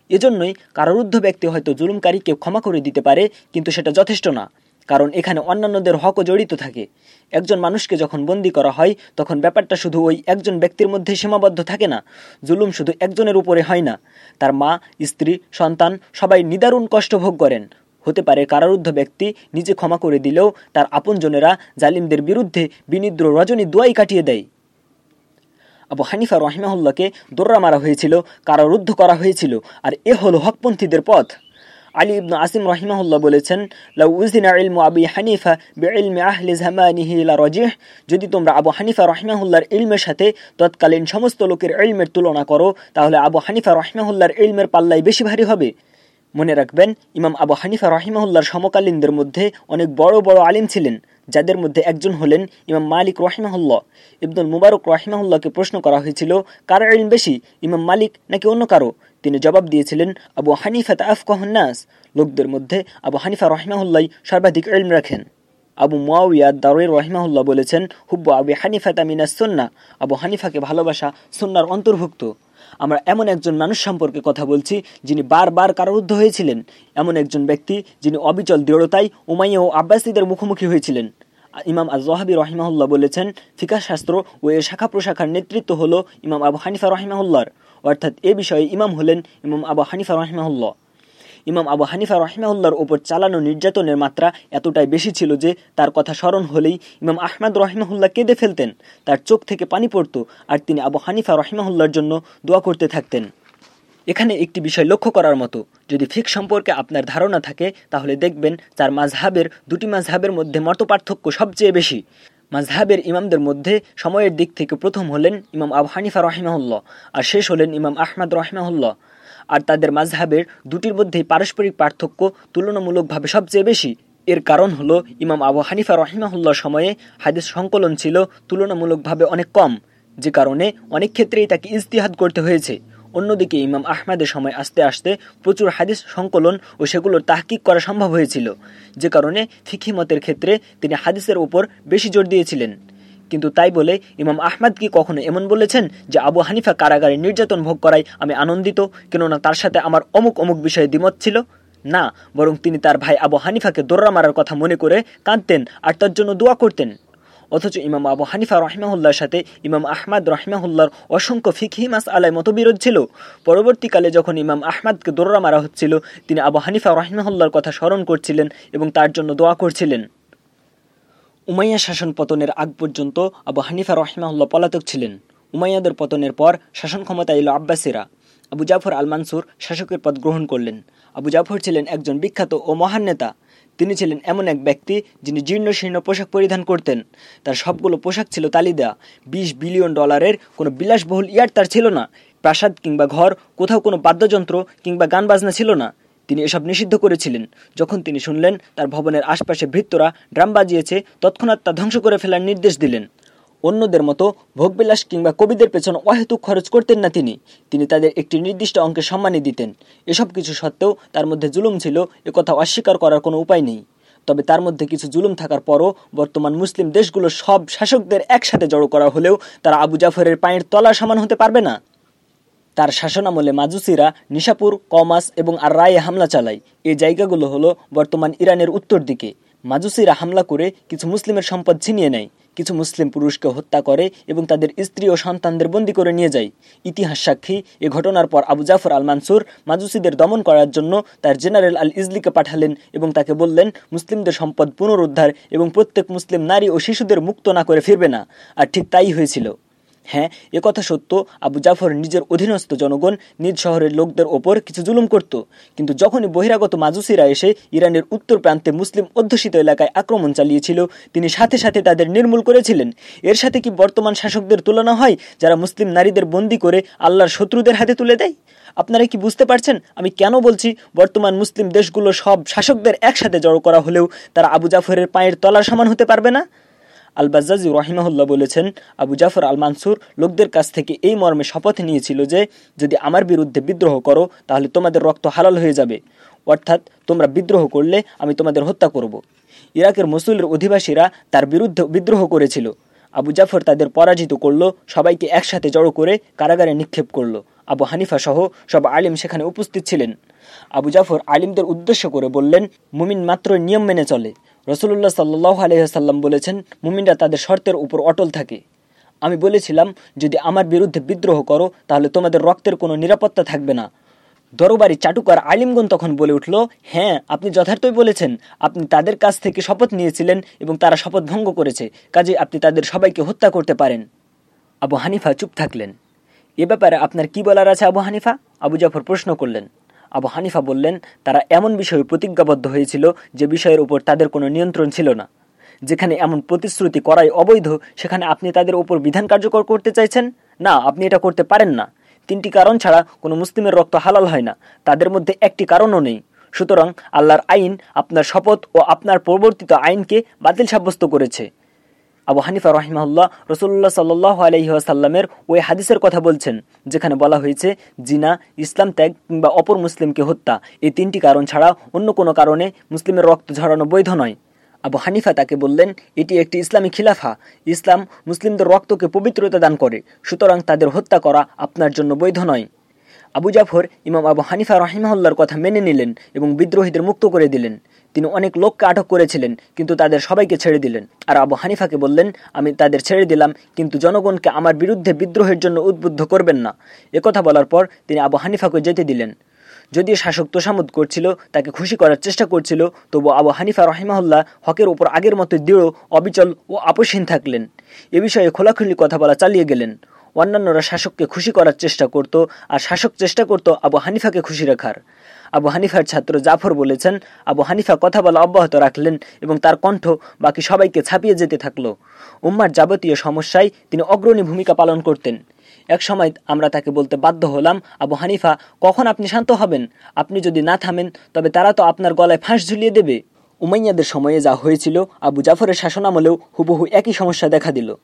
এজন্যই কারারুদ্ধ ব্যক্তি হয়তো জুলুমকারীকে ক্ষমা করে দিতে পারে, কিন্তু সেটা যথেষ্ট না। কারণ এখানে অন্যান্যদের হকও জড়িত থাকে। একজন মানুষকে যখন বন্দি করা হয়, তখন ব্যাপারটা শুধু ওই একজন ব্যক্তির মধ্যে সীমাবদ্ধ থাকে না, জুলুম শুধু একজনের উপরে হয় না। তার মা, স্ত্রী, সন্তান সবাই নিদারুণ কষ্ট ভোগ করেন। হতে পারে কারারুদ্ধ ব্যক্তি নিজে ক্ষমা করে দিলেও তার আপনজনেরা জালিমদের বিরুদ্ধে বিনিদ্র রজনী দোয়াই কাটিয়ে দেয়। আবু হানিফা রহিমাহুল্লাহকে দোররা মারা হয়েছিল, কারারুদ্ধ করা হয়েছিল, আর এ হলো হকপন্থীদের পথ। আলী ইবনু আসিম রহিমাহুল্লাহ বলেছেন, লাউ উজিনা ইলমু আবি হানিফা বে আহলি আহলে লা রাজিহ যদি তোমরা আবু হানিফা রহিমাহুল্লার ইলমের সাথে তৎকালীন সমস্ত লোকের ইলমের তুলনা করো, তাহলে আবু হানিফা রহিমাহুল্লার ইলমের পাল্লাই বেশি ভারী হবে। মনে রাখবেন, ইমাম আবু হানিফা রহিমাহুল্লার সমকালীনদের মধ্যে অনেক বড় বড় আলিম ছিলেন। যাদের মধ্যে একজন হলেন ইমাম মালিক রহিমাহুল্লাহ। ইবনুল মুবারক রহিমাহুল্লাহকে প্রশ্ন করা হয়েছিল, কার ইলম বেশি, ইমাম মালিক নাকি অন্য কারও? তিনি জবাব দিয়েছিলেন, আবু হানিফা তাফকাহনাস লোকদের মধ্যে আবু হানিফা রহিমাহুল্লাহ সর্বাধিক ইলম রাখেন। আবু মুয়াউয়া দারুর রহিমাহুল্লাহ বলেছেন, হুব্বু আবু হানিফা তামিনা সন্না। আবু হানিফাকে ভালোবাসা সন্ন্যার অন্তর্ভুক্ত। আমরা এমন একজন মানুষ সম্পর্কে কথা বলছি, যিনি বারবার কারারুদ্ধ হয়েছিলেন। এমন একজন ব্যক্তি, যিনি অবিচল দৃঢ়তায় উমাইয়া ও আব্বাসীদের মুখোমুখি হয়েছিলেন। ইমাম আজহাবি রহিমাহুল্লাহ বলেছেন ফিকা শাস্ত্র ও এর শাখা প্রশাখার নেতৃত্ব হল ইমাম আবু হানিফা রহিমাহুল্লাহর। অর্থাৎ এ বিষয়ে ইমাম হলেন ইমাম আবু হানিফা রহিমাহুল্লাহ। ইমাম আবু হানিফা রহিমাউল্লার ওপর চালানো নির্যাতনের মাত্রা এতটাই বেশি ছিল যে তার কথা স্মরণ হলেই ইমাম আহমদ রহিমাহুল্লাহ কেঁদে ফেলতেন, তার চোখ থেকে পানি পড়ত, আর তিনি আবু হানিফা রহিমাহুল্লার জন্য দোয়া করতে থাকতেন। এখানে একটি বিষয় লক্ষ্য করার মতো। যদি ফিক সম্পর্কে আপনার ধারণা থাকে, তাহলে দেখবেন তার মাঝহাবের দুটি মাঝহাবের মধ্যে মত পার্থক্য সবচেয়ে বেশি। মাঝহাবের ইমামদের মধ্যে সময়ের দিক থেকে প্রথম হলেন ইমাম আবু হানিফা রহিমাহুল্লাহ, আর শেষ হলেন ইমাম আহমদ রহিমাহুল্লাহ। আর তাদের মাঝহাবের দুটির মধ্যেই পারস্পরিক পার্থক্য তুলনামূলকভাবে সবচেয়ে বেশি। এর কারণ হলো, ইমাম আবু হানিফা রহিমাহুল্লাহ সময়ে হাদিস সংকলন ছিল তুলনামূলকভাবে অনেক কম, যে কারণে অনেক ক্ষেত্রেই তাকে ইজতিহাদ করতে হয়েছে। অন্যদিকে ইমাম আহমেদের সময় আস্তে আস্তে প্রচুর হাদিস সংকলন ও সেগুলোর তাহকিক করা সম্ভব হয়েছিল। যে কারণে ফিখিমতের ক্ষেত্রে তিনি হাদিসের উপর বেশি জোর দিয়েছিলেন। কিন্তু তাই বলে ইমাম আহমদ কি কখনো এমন বলেছেন যে আবু হানিফা কারাগারে নির্যাতন ভোগ করায় আমি আনন্দিত, কেননা তার সাথে আমার অমুক অমুক বিষয়ে দ্বিমত ছিল? না, বরং তিনি তার ভাই আবু হানিফাকে দোর্রা মারার কথা মনে করে কাঁদতেন আর তার জন্য দোয়া করতেন। অথচ ইমাম আবু হানিফা রহমাহুল্লার সাথে ইমাম আহমাদ রহমাহুল্লার অসংখ্য ফিকহি মাস আলায় মতবিরোধ ছিল। পরবর্তীকালে যখন ইমাম আহমাদকে দোর্রা মারা হচ্ছিল, তিনি আবু হানিফা রহমাহুল্লার কথা স্মরণ করছিলেন এবং তার জন্য দোয়া করছিলেন। উমাইয়া শাসন পতনের আগ পর্যন্ত আবু হানিফা রহমাউল্লাহ পলাতক ছিলেন। উমাইয়াদের পতনের পর শাসন ক্ষমতা এলো আব্বাসীরা। আবু জাফর আল মানসুর শাসকের পদ গ্রহণ করলেন। আবু জাফর ছিলেন একজন বিখ্যাত ও মহান নেতা। তিনি ছিলেন এমন এক ব্যক্তি যিনি জীর্ণ শীর্ণ পোশাক পরিধান করতেন। তার সবগুলো পোশাক ছিল তালি তালিদা বিশ বিলিয়ন ডলারের কোনো বিলাসবহুল ইয়ার তার ছিল না। প্রাসাদ কিংবা ঘর, কোথাও কোনো বাদ্যযন্ত্র কিংবা গান বাজনা ছিল না। তিনি এসব নিষিদ্ধ করেছিলেন। যখন তিনি শুনলেন, তার ভবনের আশপাশে ভৃত্যরা ড্রাম বাজিয়েছে, তৎক্ষণাৎ তা ধ্বংস করে ফেলার নির্দেশ দিলেন। অন্যদের মতো ভোগবিলাস কিংবা কবিদের পেছনে অহেতুক খরচ করতেন না তিনি। তিনি তাদের একটি নির্দিষ্ট অঙ্কে সম্মানই দিতেন। এসব কিছু সত্ত্বেও তার মধ্যে জুলুম ছিল, এ কথা অস্বীকার করার কোনো উপায় নেই। তবে তার মধ্যে কিছু জুলুম থাকার পরও বর্তমান মুসলিম দেশগুলো সব শাসকদের একসাথে জড়ো করা হলেও তারা আবু জাফরের পায়ের তলার সমান হতে পারবে না। তার শাসনামলে মাজুসিরা নিশাপুর কমাস এবং আর রায়ে হামলা চালায়। এই জায়গাগুলো হলো বর্তমান ইরানের উত্তর দিকে। মাজুসিরা হামলা করে কিছু মুসলিমের সম্পদ ছিনিয়ে নেয়। কিছু মুসলিম পুরুষকে হত্যা করে এবং তাদের স্ত্রী ও সন্তানদের বন্দি করে নিয়ে যায়। ইতিহাস সাক্ষী, এ ঘটনার পর আবু জাফর আল মানসুর মাজুসিদের দমন করার জন্য তার জেনারেল আল ইজলিকে পাঠালেন এবং তাকে বললেন, মুসলিমদের সম্পদ পুনরুদ্ধার এবং প্রত্যেক মুসলিম নারী ও শিশুদের মুক্ত না করে ফিরবে না। আর ঠিক তাই হয়েছিল। হ্যাঁ কথা সত্য, আবু জাফর নিজের অধীনস্থ জনগণ নিজ শহরের লোকদের ওপর কিছু জুলুম করত। কিন্তু যখনই বহিরাগত মাজুসিরা এসে ইরানের উত্তর প্রান্তে মুসলিম অধ্যুষিত এলাকায় আক্রমণ চালিয়েছিল, তিনি সাথে সাথে তাদের নির্মূল করেছিলেন। এর সাথে কি বর্তমান শাসকদের তুলনা হয়, যারা মুসলিম নারীদের বন্দি করে আল্লাহর শত্রুদের হাতে তুলে দেয়? আপনারা কি বুঝতে পারছেন? আমি কেন বলছি, বর্তমান মুসলিম দেশগুলো সব শাসকদের একসাথে জড়ো করা হলেও তারা আবু জাফরের পায়ের তলার সমান হতে পারবে না? আল বাজ্জাজি রহিমাহুল্লাহ বলেছেন, আবু জাফর আল মানসুর লোকদের কাছ থেকে এই মর্মে শপথ নিয়েছিল যে, যদি আমার বিরুদ্ধে বিদ্রোহ করো, তাহলে তোমাদের রক্ত হালাল হয়ে যাবে। অর্থাৎ তোমরা বিদ্রোহ করলে আমি তোমাদের হত্যা করব। ইরাকের মসুলের অধিবাসীরা তার বিরুদ্ধে বিদ্রোহ করেছিল। আবু জাফর তাদের পরাজিত করল, সবাইকে একসাথে জড়ো করে কারাগারে নিক্ষেপ করল। আবু হানিফা সহ সব আলিম সেখানে উপস্থিত ছিলেন। আবু জাফর আলিমদের উদ্দেশ্য করে বললেন, মুমিন মাত্র নিয়ম মেনে চলে। রসুল্লাহ সাল্লাহ আলহাম বলেছেন, মুমিনরা তাদের শর্তের উপর অটল থাকে। আমি বলেছিলাম, যদি আমার বিরুদ্ধে বিদ্রোহ করো, তাহলে তোমাদের রক্তের কোনো নিরাপত্তা থাকবে না। দরবারি চাটুকার আলিমগন তখন বলে উঠল হ্যাঁ আপনি যথার্থই বলেছেন, আপনি তাদের কাছ থেকে শপথ নিয়েছিলেন এবং তারা শপথ ভঙ্গ করেছে কাজে আপনি তাদের সবাইকে হত্যা করতে পারেন। আবু হানিফা চুপ থাকলেন। এ ব্যাপারে আপনার কি বলার আছে আবু হানিফা? আবু জাফর প্রশ্ন করলেন। আবু হানিফা বললেন, তারা এমন বিষয়ে প্রতিজ্ঞাবদ্ধ হয়েছিল যে বিষয়ের উপর তাদের কোনো নিয়ন্ত্রণ ছিল না। যেখানে এমন প্রতিশ্রুতি করাই অবৈধ, সেখানে আপনি তাদের উপর বিধান কার্যকর করতে চাইছেন? না, আপনি এটা করতে পারেন না। তিনটি কারণ ছাড়া কোনো মুসলিমের রক্ত হালাল হয় না। তাদের মধ্যে একটি কারণও নেই। সুতরাং আল্লাহর আইন আপনার শপথ ও আপনার প্রবর্তিত আইনকে বাতিল সাব্যস্ত করেছে। আবু হানিফা রহিমাহুল্লাহ রসুল্লাহ সাল্লাহ আলহিহাসাল্লামের ওই হাদিসের কথা বলছেন, যেখানে বলা হয়েছে, জিনা, ইসলাম ত্যাগ কিংবা অপর মুসলিমকে হত্যা, এই তিনটি কারণ ছাড়া অন্য কোনো কারণে মুসলিমের রক্ত ঝরানো বৈধ নয়। আবু হানিফা তাকে বললেন, এটি একটি ইসলামী খিলাফা, ইসলাম মুসলিমদের রক্তকে পবিত্রতা দান করে, সুতরাং তাদের হত্যা করা আপনার জন্য বৈধ নয়। আবু জাফর, ইমাম আবু হানিফা রহিমাহুল্লার কথা মেনে নিলেন এবং বিদ্রোহীদের মুক্ত করে দিলেন। তিনি অনেক লোককে আটক করেছিলেন, কিন্তু তাদের সবাইকে ছেড়ে দিলেন। আর আবু হানিফাকে বললেন, আমি তাদের ছেড়ে দিলাম, কিন্তু জনগণকে আমার বিরুদ্ধে বিদ্রোহের জন্য উদ্বুদ্ধ করবেন না। একথা বলার পর তিনি আবু হানিফাকে যেতে দিলেন। যদিও শাসক তোষামুদ করছিল, তাকে খুশি করার চেষ্টা করছিল তবু আবু হানিফা রহিমাহুল্লাহ হকের ওপর আগের মতো দৃঢ়, অবিচল ও আপোষহীন থাকলেন। এ বিষয়ে খোলাখুলি কথা বলা চালিয়ে গেলেন। অন্যান্যরা শাসককে খুশি করার চেষ্টা করত, আর শাসক চেষ্টা করত আবু হানিফাকে খুশি রাখার। আবু হানিফার ছাত্র জাফর বলেছেন, আবু হানিফা কথা বলা অব্যাহত রাখলেন এবং তার কণ্ঠ বাকি সবাইকে ছাপিয়ে যেতে থাকল। উম্মার যাবতীয় সমস্যায় তিনি অগ্রণী ভূমিকা পালন করতেন। এক সময় আমরা তাকে বলতে বাধ্য হলাম, আবু হানিফা, কখন আপনি শান্ত হবেন? আপনি যদি না থামেন, তবে তারা তো আপনার গলায় ফাঁস ঝুলিয়ে দেবে। উমাইয়াদের সময়ে যা হয়েছিল, আবু জাফরের শাসনামলেও হুবহু একই সমস্যা দেখা দিল।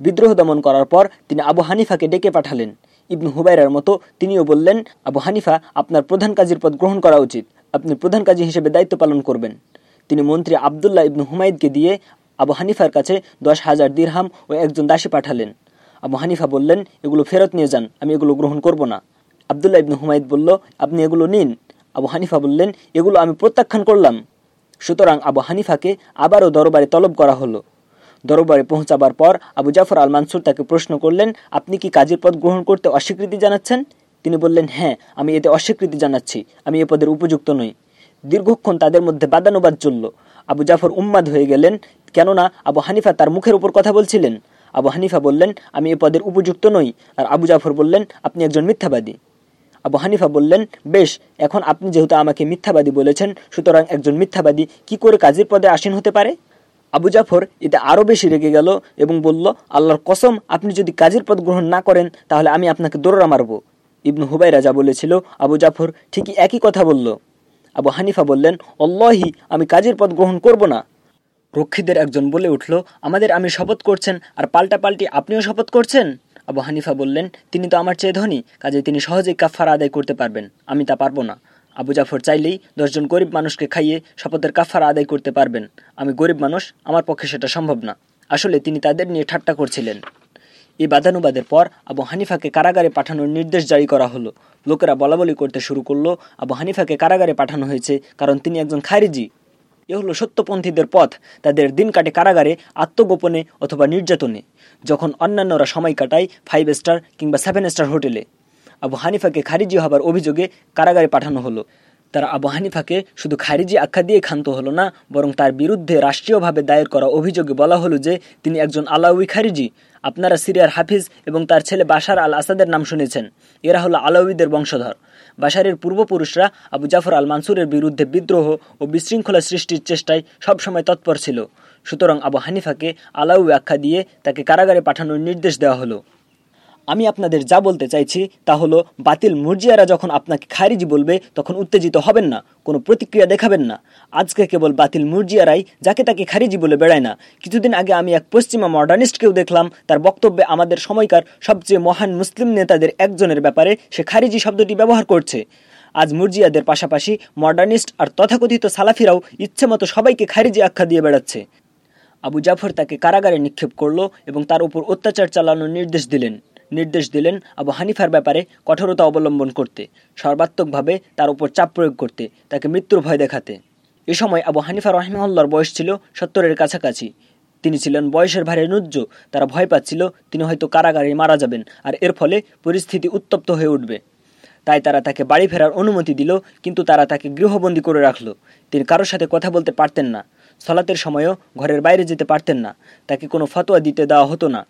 বিদ্রোহ দমন করার পর তিনি আবু হানিফাকে ডেকে পাঠালেন। ইবনু হুবাইরার মতো তিনিও বললেন, আবু হানিফা, আপনার প্রধান কাজের পদ গ্রহণ করা উচিত। আপনি প্রধান কাজী হিসেবে দায়িত্ব পালন করবেন। তিনি মন্ত্রী আবদুল্লাহ ইবনু হুমায়দকে দিয়ে আবু হানিফার কাছে দশ হাজার দিরহাম ও একজন দাসী পাঠালেন। আবু হানিফা বললেন, এগুলো ফেরত নিয়ে যান, আমি এগুলো গ্রহণ করব না। আবদুল্লাহ ইবনু হুমায়দ বলল, আপনি এগুলো নিন। আবু হানিফা বললেন, এগুলো আমি প্রত্যাখ্যান করলাম। সুতরাং আবু হানিফাকে আবারও দরবারে তলব করা হলো। দরবারে পৌঁছাবার পর আবু জাফর আল মানসুর তাকে প্রশ্ন করলেন, আপনি কি কাজের পদ গ্রহণ করতে অস্বীকৃতি জানাচ্ছেন? তিনি বললেন হ্যাঁ আমি এতে অস্বীকৃতি জানাচ্ছি। আমি এ পদের উপযুক্ত নই। দীর্ঘক্ষণ তাদের মধ্যে বাদানুবাদ চলল। আবু জাফর উম্মাদ হয়ে গেলেন, কেননা আবু হানিফা তার মুখের উপর কথা বলছিলেন। আবু হানিফা বললেন, আমি এ পদের উপযুক্ত নই। আর আবু জাফর বললেন, আপনি একজন মিথ্যাবাদী। আবু হানিফা বললেন, বেশ, এখন আপনি যেহেতু আমাকে মিথ্যাবাদী বলেছেন, সুতরাং একজন মিথ্যাবাদী কি করে কাজের পদে আসীন হতে পারে? আবু জাফর এতে আরও বেশি রেগে গেল এবং বলল, আল্লাহর কসম, আপনি যদি কাজের পদ গ্রহণ না করেন, তাহলে আমি আপনাকে দৌড়া মারব। ইবনু হুবাই রাজা বলেছিল, আবু জাফর ঠিকই একই কথা বলল। আবু হানিফা বললেন অল্লাহি আমি কাজের পদ গ্রহণ করব না। রক্ষীদের একজন বলে উঠল, আমাদের আমি শপথ করছেন, আর পাল্টা পাল্টি আপনিও শপথ করছেন? আবু হানিফা বললেন, তিনি তো আমার চেয়ে ধনী কাজে তিনি সহজেই কাফার আদায় করতে পারবেন, আমি তা পারব না। আবু জাফর চাইলেই দশজন গরিব মানুষকে খাইয়ে শপথের কাফার আদায় করতে পারবেন। আমি গরিব মানুষ, আমার পক্ষে সেটা সম্ভব না। আসলে তিনি তাদের নিয়ে ঠাট্টা করছিলেন। এই বাদানুবাদের পর আবু হানিফাকে কারাগারে পাঠানোর নির্দেশ জারি করা হলো। লোকেরা বলাবলি করতে শুরু করল, আবু হানিফাকে কারাগারে পাঠানো হয়েছে কারণ তিনি একজন খারিজি। এ হলো সত্যপন্থীদের পথ, তাদের দিন কাটে কারাগারে, আত্মগোপনে অথবা নির্যাতনে। যখন অন্যান্যরা সময় কাটায় ফাইভ স্টার কিংবা সেভেন স্টার হোটেলে। আবু হানিফাকে খারিজি হবার অভিযোগে কারাগারে পাঠানো হলো। তারা আবু হানিফাকে শুধু খারিজি আখ্যা দিয়ে ক্ষান্ত হলো না, বরং তার বিরুদ্ধে রাষ্ট্রীয়ভাবে দায়ের করা অভিযোগে বলা হলো যে, তিনি একজন আলাউই খারিজি। আপনারা সিরিয়ার হাফিজ এবং তার ছেলে বাশার আল আসাদের নাম শুনেছেন। এরা হলো আলাউইদের বংশধর। বাশারের পূর্বপুরুষরা আবু জাফর আল মানসুরের বিরুদ্ধে বিদ্রোহ ও বিশৃঙ্খলা সৃষ্টির চেষ্টায় সবসময় তৎপর ছিল। সুতরাং আবু হানিফাকে আলাউই আখ্যা দিয়ে তাকে কারাগারে পাঠানোর নির্দেশ দেওয়া হলো। আমি আপনাদের যা বলতে চাইছি তা হলো, বাতিল মুরজিয়ারা যখন আপনাকে খারিজি বলবে, তখন উত্তেজিত হবেন না, কোনো প্রতিক্রিয়া দেখাবেন না। আজকে কেবল বাতিল মুরজিয়ারাই যাকে তাকে খারিজি বলে বেড়ায় না। কিছুদিন আগে আমি এক পশ্চিমা মডার্নিস্টকেও দেখলাম, তার বক্তব্যে আমাদের সময়কার সবচেয়ে মহান মুসলিম নেতাদের একজনের ব্যাপারে সে খারিজি শব্দটি ব্যবহার করছে। আজ মুরজিয়াদের পাশাপাশি মডার্নিস্ট আর তথাকথিত সালাফিরাও ইচ্ছেমতো সবাইকে খারিজি আখ্যা দিয়ে বেড়াচ্ছে। আবু জাফর তাকে কারাগারে নিক্ষেপ করল এবং তার উপর অত্যাচার চালানোর নির্দেশ দিলেন। নির্দেশ দিলেন আবু হানিফার ব্যাপারে কঠোরতা অবলম্বন করতে, সর্বাত্মকভাবে তার উপর চাপ প্রয়োগ করতে, তাকে মৃত্যুর ভয় দেখাতে। এ সময় আবু হানিফা রহমাল্লার বয়স ছিল সত্তরের কাছাকাছি। তিনি ছিলেন বয়সের ভারে নুজ্জ, তারা ভয় পাচ্ছিল তিনি হয়তো কারাগারে মারা যাবেন আর এর ফলে পরিস্থিতি উত্তপ্ত হয়ে উঠবে। তাই তারা তাকে বাড়ি ফেরার অনুমতি দিল, কিন্তু তারা তাকে গৃহবন্দী করে রাখল। তিনি কারোর সাথে কথা বলতে পারতেন না। সলাতের সময়ও ঘরের বাইরে যেতে পারতেন না। তাকে কোনো ফতোয়া দিতে দেওয়া হতো না।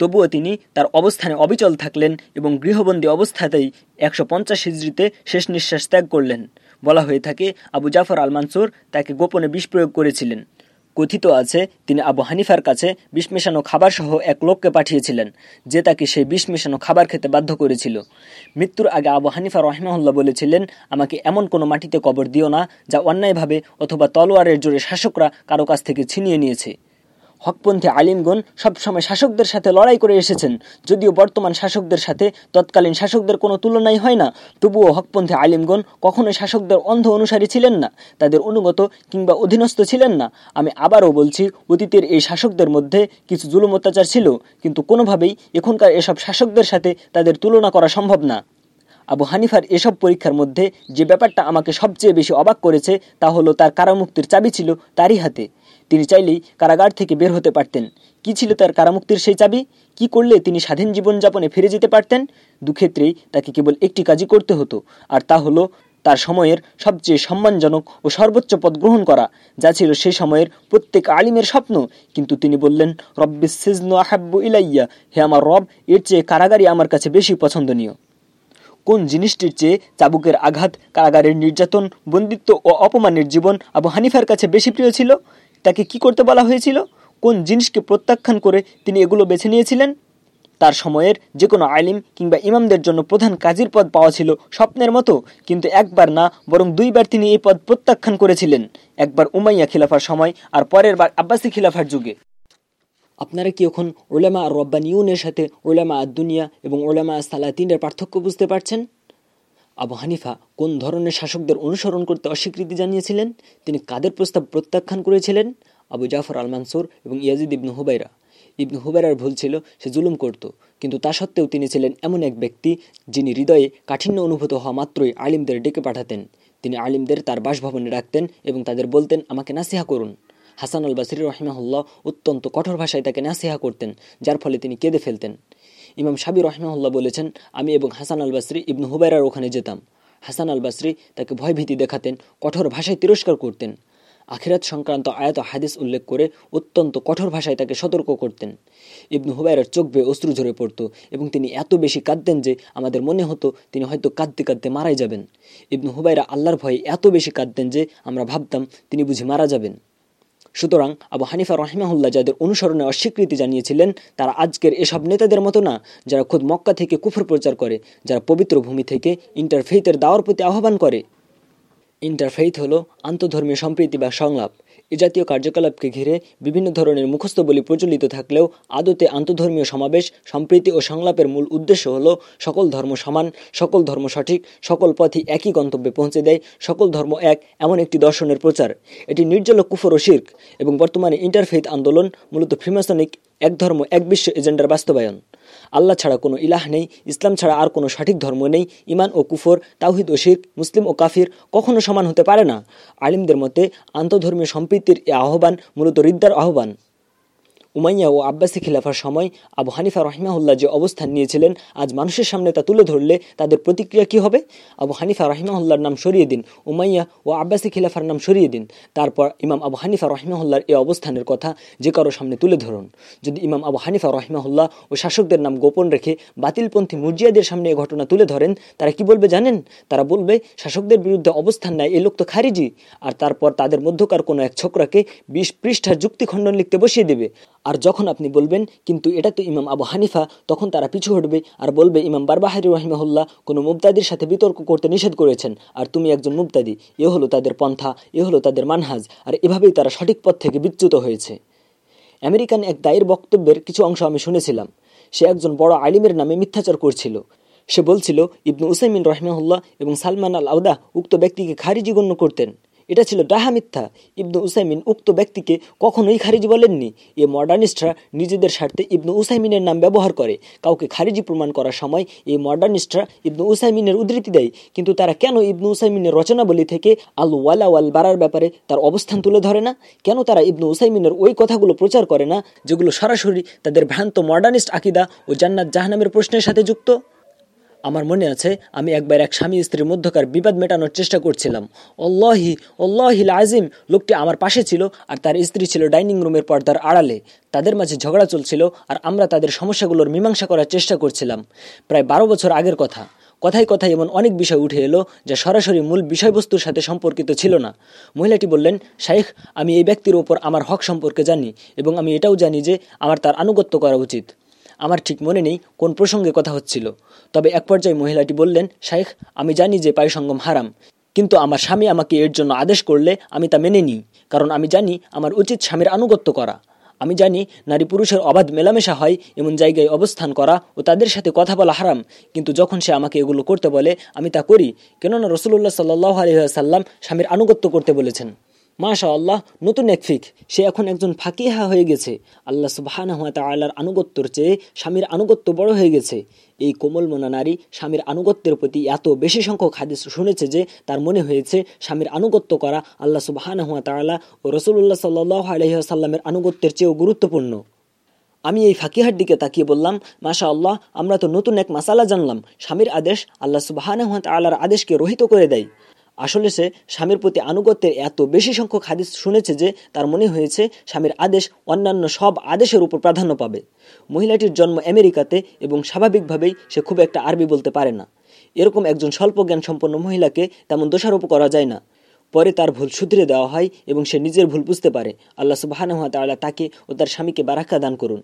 তবুও তিনি তার অবস্থানে অবিচল থাকলেন এবং গৃহবন্দী অবস্থাতেই একশো পঞ্চাশ হিজড়িতে শেষ নিঃশ্বাস ত্যাগ করলেন। বলা হয়ে থাকে, আবু জাফর আল মানসুর তাকে গোপনে বিষ প্রয়োগ করেছিলেন। কথিত আছে, তিনি আবু হানিফার কাছে বিষ মেশানো খাবার সহ এক লোককে পাঠিয়েছিলেন, যে তাকে সেই বিষ মেশানো খাবার খেতে বাধ্য করেছিল। মৃত্যুর আগে আবু হানিফা রহমাহুল্লাহ বলেছিলেন, আমাকে এমন কোনো মাটিতে কবর দিও না, যা অন্যায়ভাবে অথবা তলোয়ারের জোরে শাসকরা কারও কাছ থেকে ছিনিয়ে নিয়েছে। হকপন্থী আলিমগণ সবসময় শাসকদের সাথে লড়াই করে এসেছেন। যদিও বর্তমান শাসকদের সাথে তৎকালীন শাসকদের কোনো তুলনাই হয় না, তবুও হকপন্থী আলিমগণ কখনোই শাসকদের অন্ধ অনুসারী ছিলেন না, তাদের অনুগত কিংবা অধীনস্থ ছিলেন না। আমি আবারও বলছি, অতীতের এই শাসকদের মধ্যে কিছু জুলুম অত্যাচার ছিল, কিন্তু কোনোভাবেই এখনকার এসব শাসকদের সাথে তাদের তুলনা করা সম্ভব না। আবু হানিফার এসব পরীক্ষার মধ্যে যে ব্যাপারটা আমাকে সবচেয়ে বেশি অবাক করেছে, তা হলো তার কারামুক্তির চাবি ছিল তারই হাতে। তিনি চাইলেই কারাগার থেকে বের হতে পারতেন। কি ছিল তার কারামুক্তির সেই চাবি? কি করলে তিনি স্বাধীন জীবনযাপনে ফিরে যেতে পারতেন? দুক্ষেত্রেই তাকে কেবল একটি কাজই করতে হতো, আর তা হলো তার সময়ের সবচেয়ে সম্মানজনক ও সর্বোচ্চ পদ গ্রহণ করা, যা ছিল সেই সময়ের প্রত্যেক আলিমের স্বপ্ন। কিন্তু তিনি বললেন রব্বিস সিজনু আহাব্বু ইলাইয়া, হে আমার রব, এর চেয়ে কারাগারই আমার কাছে বেশি পছন্দনীয়। কোন জিনিসটির চেয়ে চাবুকের আঘাত, কারাগারের নির্যাতন, বন্দিত্ব ও অপমানের জীবন আবু হানিফার কাছে বেশি প্রিয় ছিল? তাকে কি করতে বলা হয়েছিল? কোন জিনিসকে প্রত্যাখ্যান করে তিনি এগুলো বেছে নিয়েছিলেন? তার সময়ের যে কোনো আলিম কিংবা ইমামদের জন্য প্রধান কাজীর পদ পাওয়া ছিল স্বপ্নের মতো, কিন্তু একবার না, বরং দুইবার তিনি এই পদ প্রত্যাখ্যান করেছিলেন। একবার উমাইয়া খিলাফার সময় আর পরের বার আব্বাসী খিলাফার যুগে। আপনারা কি এখন ওলামা আর রব্বানিউনের সাথে ওলামা দুনিয়া এবং ওলামা সালাতিনের পার্থক্য বুঝতে পারছেন? আবু হানিফা কোন ধরনের শাসকদের অনুসরণ করতে অস্বীকৃতি জানিয়েছিলেন? তিনি কাদের প্রস্তাব প্রত্যাখ্যান করেছিলেন? আবু জাফর আল মানসুর এবং ইয়াজিদ ইবনু হুবাইরা। ইবনু হুবাইরার ভুল ছিল, সে জুলুম করত, কিন্তু তা সত্ত্বেও তিনি ছিলেন এমন এক ব্যক্তি যিনি হৃদয়ে কাঠিন্য অনুভূত হওয়া মাত্রই আলিমদের ডেকে পাঠাতেন। তিনি আলিমদের তার বাসভবনে রাখতেন এবং তাদের বলতেন, আমাকে নাসিহা করুন। হাসান আল বাসির রহিমাহুল্লাহ অত্যন্ত কঠোর ভাষায় তাকে নাসিহা করতেন, যার ফলে তিনি কেঁদে ফেলতেন। ইমাম সাবি রহমাহুল্লাহ বলেছেন, আমি এবং হাসান আল বাসরি ইবনু হুবাইরার ওখানে যেতাম। হাসান আল বাসরি তাকে ভয়ভীতি দেখাতেন, কঠোর ভাষায় তিরস্কার করতেন। আখিরাত সংক্রান্ত আয়াত হাদিস উল্লেখ করে অত্যন্ত কঠোর ভাষায় তাকে সতর্ক করতেন। ইবনু হুবাইরার চোখ বেয়ে অশ্রু ঝরে পড়ত এবং তিনি এত বেশি কাঁদতেন যে আমাদের মনে হতো তিনি হয়তো কাঁদতে কাঁদতে মারাই যাবেন। ইবনু হুবাইরা আল্লাহর ভয়ে এত বেশি কাঁদতেন যে আমরা ভাবতাম তিনি বুঝি মারা যাবেন। সুতরাং আবু হানিফা রহিমাহুল্লাহ যাদের অনুসরণে অস্বীকৃতি জানিয়েছিলেন, তারা আজকের এসব নেতাদের মতো না, যারা খোদ মক্কা থেকে কুফর প্রচার করে, যারা পবিত্র ভূমি থেকে ইন্টারফেইথের দাওয়ার প্রতি আহ্বান করে। ইন্টারফেইথ হলো আন্তধর্মীয় সম্প্রীতি বা সংলাপ। এ জাতীয় কার্যকলাপকে ঘিরে বিভিন্ন ধরনের মুখস্থ বলি প্রচলিত থাকলেও আদতে আন্তধর্মীয় সমাবেশ, সম্প্রীতি ও সংলাপের মূল উদ্দেশ্য হল সকল ধর্ম সমান, সকল ধর্ম সঠিক, সকল পথই একই গন্তব্যে পৌঁছে দেয়, সকল ধর্ম এক, এমন একটি দর্শনের প্রচার। এটি নির্জল কুফর ও শির্ক এবং বর্তমানে ইন্টারফেইথ আন্দোলন, মূলত ফ্রিমাসনিক এক ধর্ম, এক বিশ্ব এজেন্ডার বাস্তবায়ন। আল্লাহ ছাড়া কোনো ইলাহ নেই, ইসলাম ছাড়া আর কোনো সঠিক ধর্ম নেই ইমান ও কুফর, তাওহিদ ও শির মুসলিম ও কাফির কখনো সমান হতে পারে না। আলিমদের মতে, আন্তধর্মীয় সম্প্রীতির এ আহ্বান মূলত রিদ্দার আহ্বান। উমাইয়া ও আব্বাসী খিলাফার সময় আবু হানিফা রহিমাহুল্লাহ যে অবস্থান নিয়েছিলেন, আজ মানুষের সামনে তা তুলে ধরলে তাদের প্রতিক্রিয়া কি হবে? আবু হানিফা রহিমাহুল্লার নাম সরিয়ে দিন, উমাইয়া ও আব্বাসী খিলাফার নাম সরিয়ে দিন। তারপর ইমাম আবু হানিফা রহিমাহুল্লার এই অবস্থানের কথা যে কারও সামনে তুলে ধরুন। যদি ইমাম আবু হানিফা রহিমাহুল্লাহ ও শাসকদের নাম গোপন রেখে বাতিলপন্থী মুরজিয়াদের সামনে এ ঘটনা তুলে ধরেন, তারা কি বলবে জানেন? তারা বলবে, শাসকদের বিরুদ্ধে অবস্থান নেয় এ লোক তো খারিজি, আর তারপর তাদের মধ্যকার কোনো এক ছোকরাকে বিশ পৃষ্ঠার যুক্তি খণ্ডন লিখতে বসিয়ে দেবে। আর যখন আপনি বলবেন, কিন্তু এটা তো ইমাম আবু হানিফা, তখন তারা পিছু হটবে আর বলবে, ইমাম বারবাহারি রহিমাহুল্লাহ কোনো মুবতাদির সাথে বিতর্ক করতে নিষেধ করেছেন, আর তুমি একজন মুবতাদি। এ হলো তাদের পন্থা, এ হলো তাদের মানহাজ, আর এভাবেই তারা সঠিক পথ থেকে বিচ্যুত হয়েছে। আমেরিকান এক দায়ের বক্তব্যের কিছু অংশ আমি শুনেছিলাম। সে একজন বড় আলিমের নামে মিথ্যাচার করছিল। সে বলছিল, ইবনু উসাইমিন রহমাহুল্লাহ এবং সালমান আল আউদা উক্ত ব্যক্তিকে খারিজি গণ্য করতেন। এটা ছিল ডাহা মিথ্যা। ইবনু উসাইমিন উক্ত ব্যক্তিকে কখনোই খারিজি বলেননি। এ মডার্নিস্টরা নিজেদের স্বার্থে ইবনু উসাইমিনের নাম ব্যবহার করে। কাউকে খারিজি প্রমাণ করার সময় এই মডার্নিস্টরা ইবনু উসাইমিনের উদ্ধৃতি দেয়। কিন্তু তারা কেন ইবনু উসাইমিনের রচনাবলী থেকে আল ওয়ালা ওয়াল বাড়ার ব্যাপারে তার অবস্থান তুলে ধরে না? কেন তারা ইবনু উসাইমিনের ওই কথাগুলো প্রচার করে না, যেগুলো সরাসরি তাদের ভ্রান্ত মডার্নিস্ট আকিদা ও জান্নাত জাহানামের প্রশ্নের সাথে যুক্ত? আমার মনে আছে, আমি একবার এক স্বামী স্ত্রীর মধ্যকার বিবাদ মেটানোর চেষ্টা করছিলাম। অল্লাহি, অল্লাহিল আজিম, লোকটি আমার পাশে ছিল আর তার স্ত্রী ছিল ডাইনিং রুমের পর্দার আড়ালে। তাদের মাঝে ঝগড়া চলছিল আর আমরা তাদের সমস্যাগুলোর মীমাংসা করার চেষ্টা করছিলাম। প্রায় বারো বছর আগের কথা। কথায় কথায় এমন অনেক বিষয় উঠে এলো যা সরাসরি মূল বিষয়বস্তুর সাথে সম্পর্কিত ছিল না। মহিলাটি বললেন, শাইখ, আমি এই ব্যক্তির ওপর আমার হক সম্পর্কে জানি এবং আমি এটাও জানি যে আমার তার আনুগত্য করা উচিত। আমার ঠিক মনে নেই কোন প্রসঙ্গে কথা হচ্ছিল। তবে এক পর্যায়ে মহিলাটি বললেন, শাইখ, আমি জানি যে পায়সঙ্গম হারাম, কিন্তু আমার স্বামী আমাকে এর জন্য আদেশ করলে আমি তা মেনে নিই, কারণ আমি জানি আমার উচিত স্বামীর আনুগত্য করা। আমি জানি নারী পুরুষের অবাধ মেলামেশা হয়, এমন জায়গায় অবস্থান করা ও তাদের সাথে কথা বলা হারাম, কিন্তু যখন সে আমাকে এগুলো করতে বলে, আমি তা করি, কেননা রসুল্লাহ সাল্লাহ আলহিহাসাল্লাম স্বামীর আনুগত্য করতে বলেছেন। মাশা আল্লাহ নতুন এক ফিক। সে এখন একজন ফাঁকিহা হয়ে গেছে। আল্লাহ সুবাহানা হুয়া তাল্লার আনুগত্যর চেয়ে স্বামীর আনুগত্য বড় হয়ে গেছে। এই কোমল মনা নারী স্বামীর আনুগত্যের প্রতি এত বেশি সংখ্যক হাদিস শুনেছে যে তার মনে হয়েছে স্বামীর আনুগত্য করা আল্লাহ সুবাহানা হুয়া তাল্লাহ ও রসুল্লাহ সাল্লাহ আলহিহাসাল্লামের আনুগত্যের চেয়েও গুরুত্বপূর্ণ। আমি এই ফাঁকিহার দিকে তাকিয়ে বললাম মাশা আল্লাহ আমরা তো নতুন এক মাসালা জানলাম। স্বামীর আদেশ আল্লাহ সুবাহানা হুয়া তাল্লাহর আদেশকে রহিত করে দেয়। আসলে সে স্বামীর প্রতি আনুগত্যের এত বেশি সংখ্যক হাদিস শুনেছে যে তার মনে হয়েছে স্বামীর আদেশ অন্যান্য সব আদেশের উপর প্রাধান্য পাবে। মহিলাটির জন্ম আমেরিকাতে এবং স্বাভাবিকভাবেই সে খুব একটা আরবি বলতে পারে না। এরকম একজন স্বল্প জ্ঞান সম্পন্ন মহিলাকে তেমন দোষারোপ করা যায় না। পরে তার ভুল শুধরে দেওয়া হয় এবং সে নিজের ভুল বুঝতে পারে। আল্লাহ সুবাহানুয়া তাল্লাহ তাকে ও তার স্বামীকে বারাক্কা দান করুন।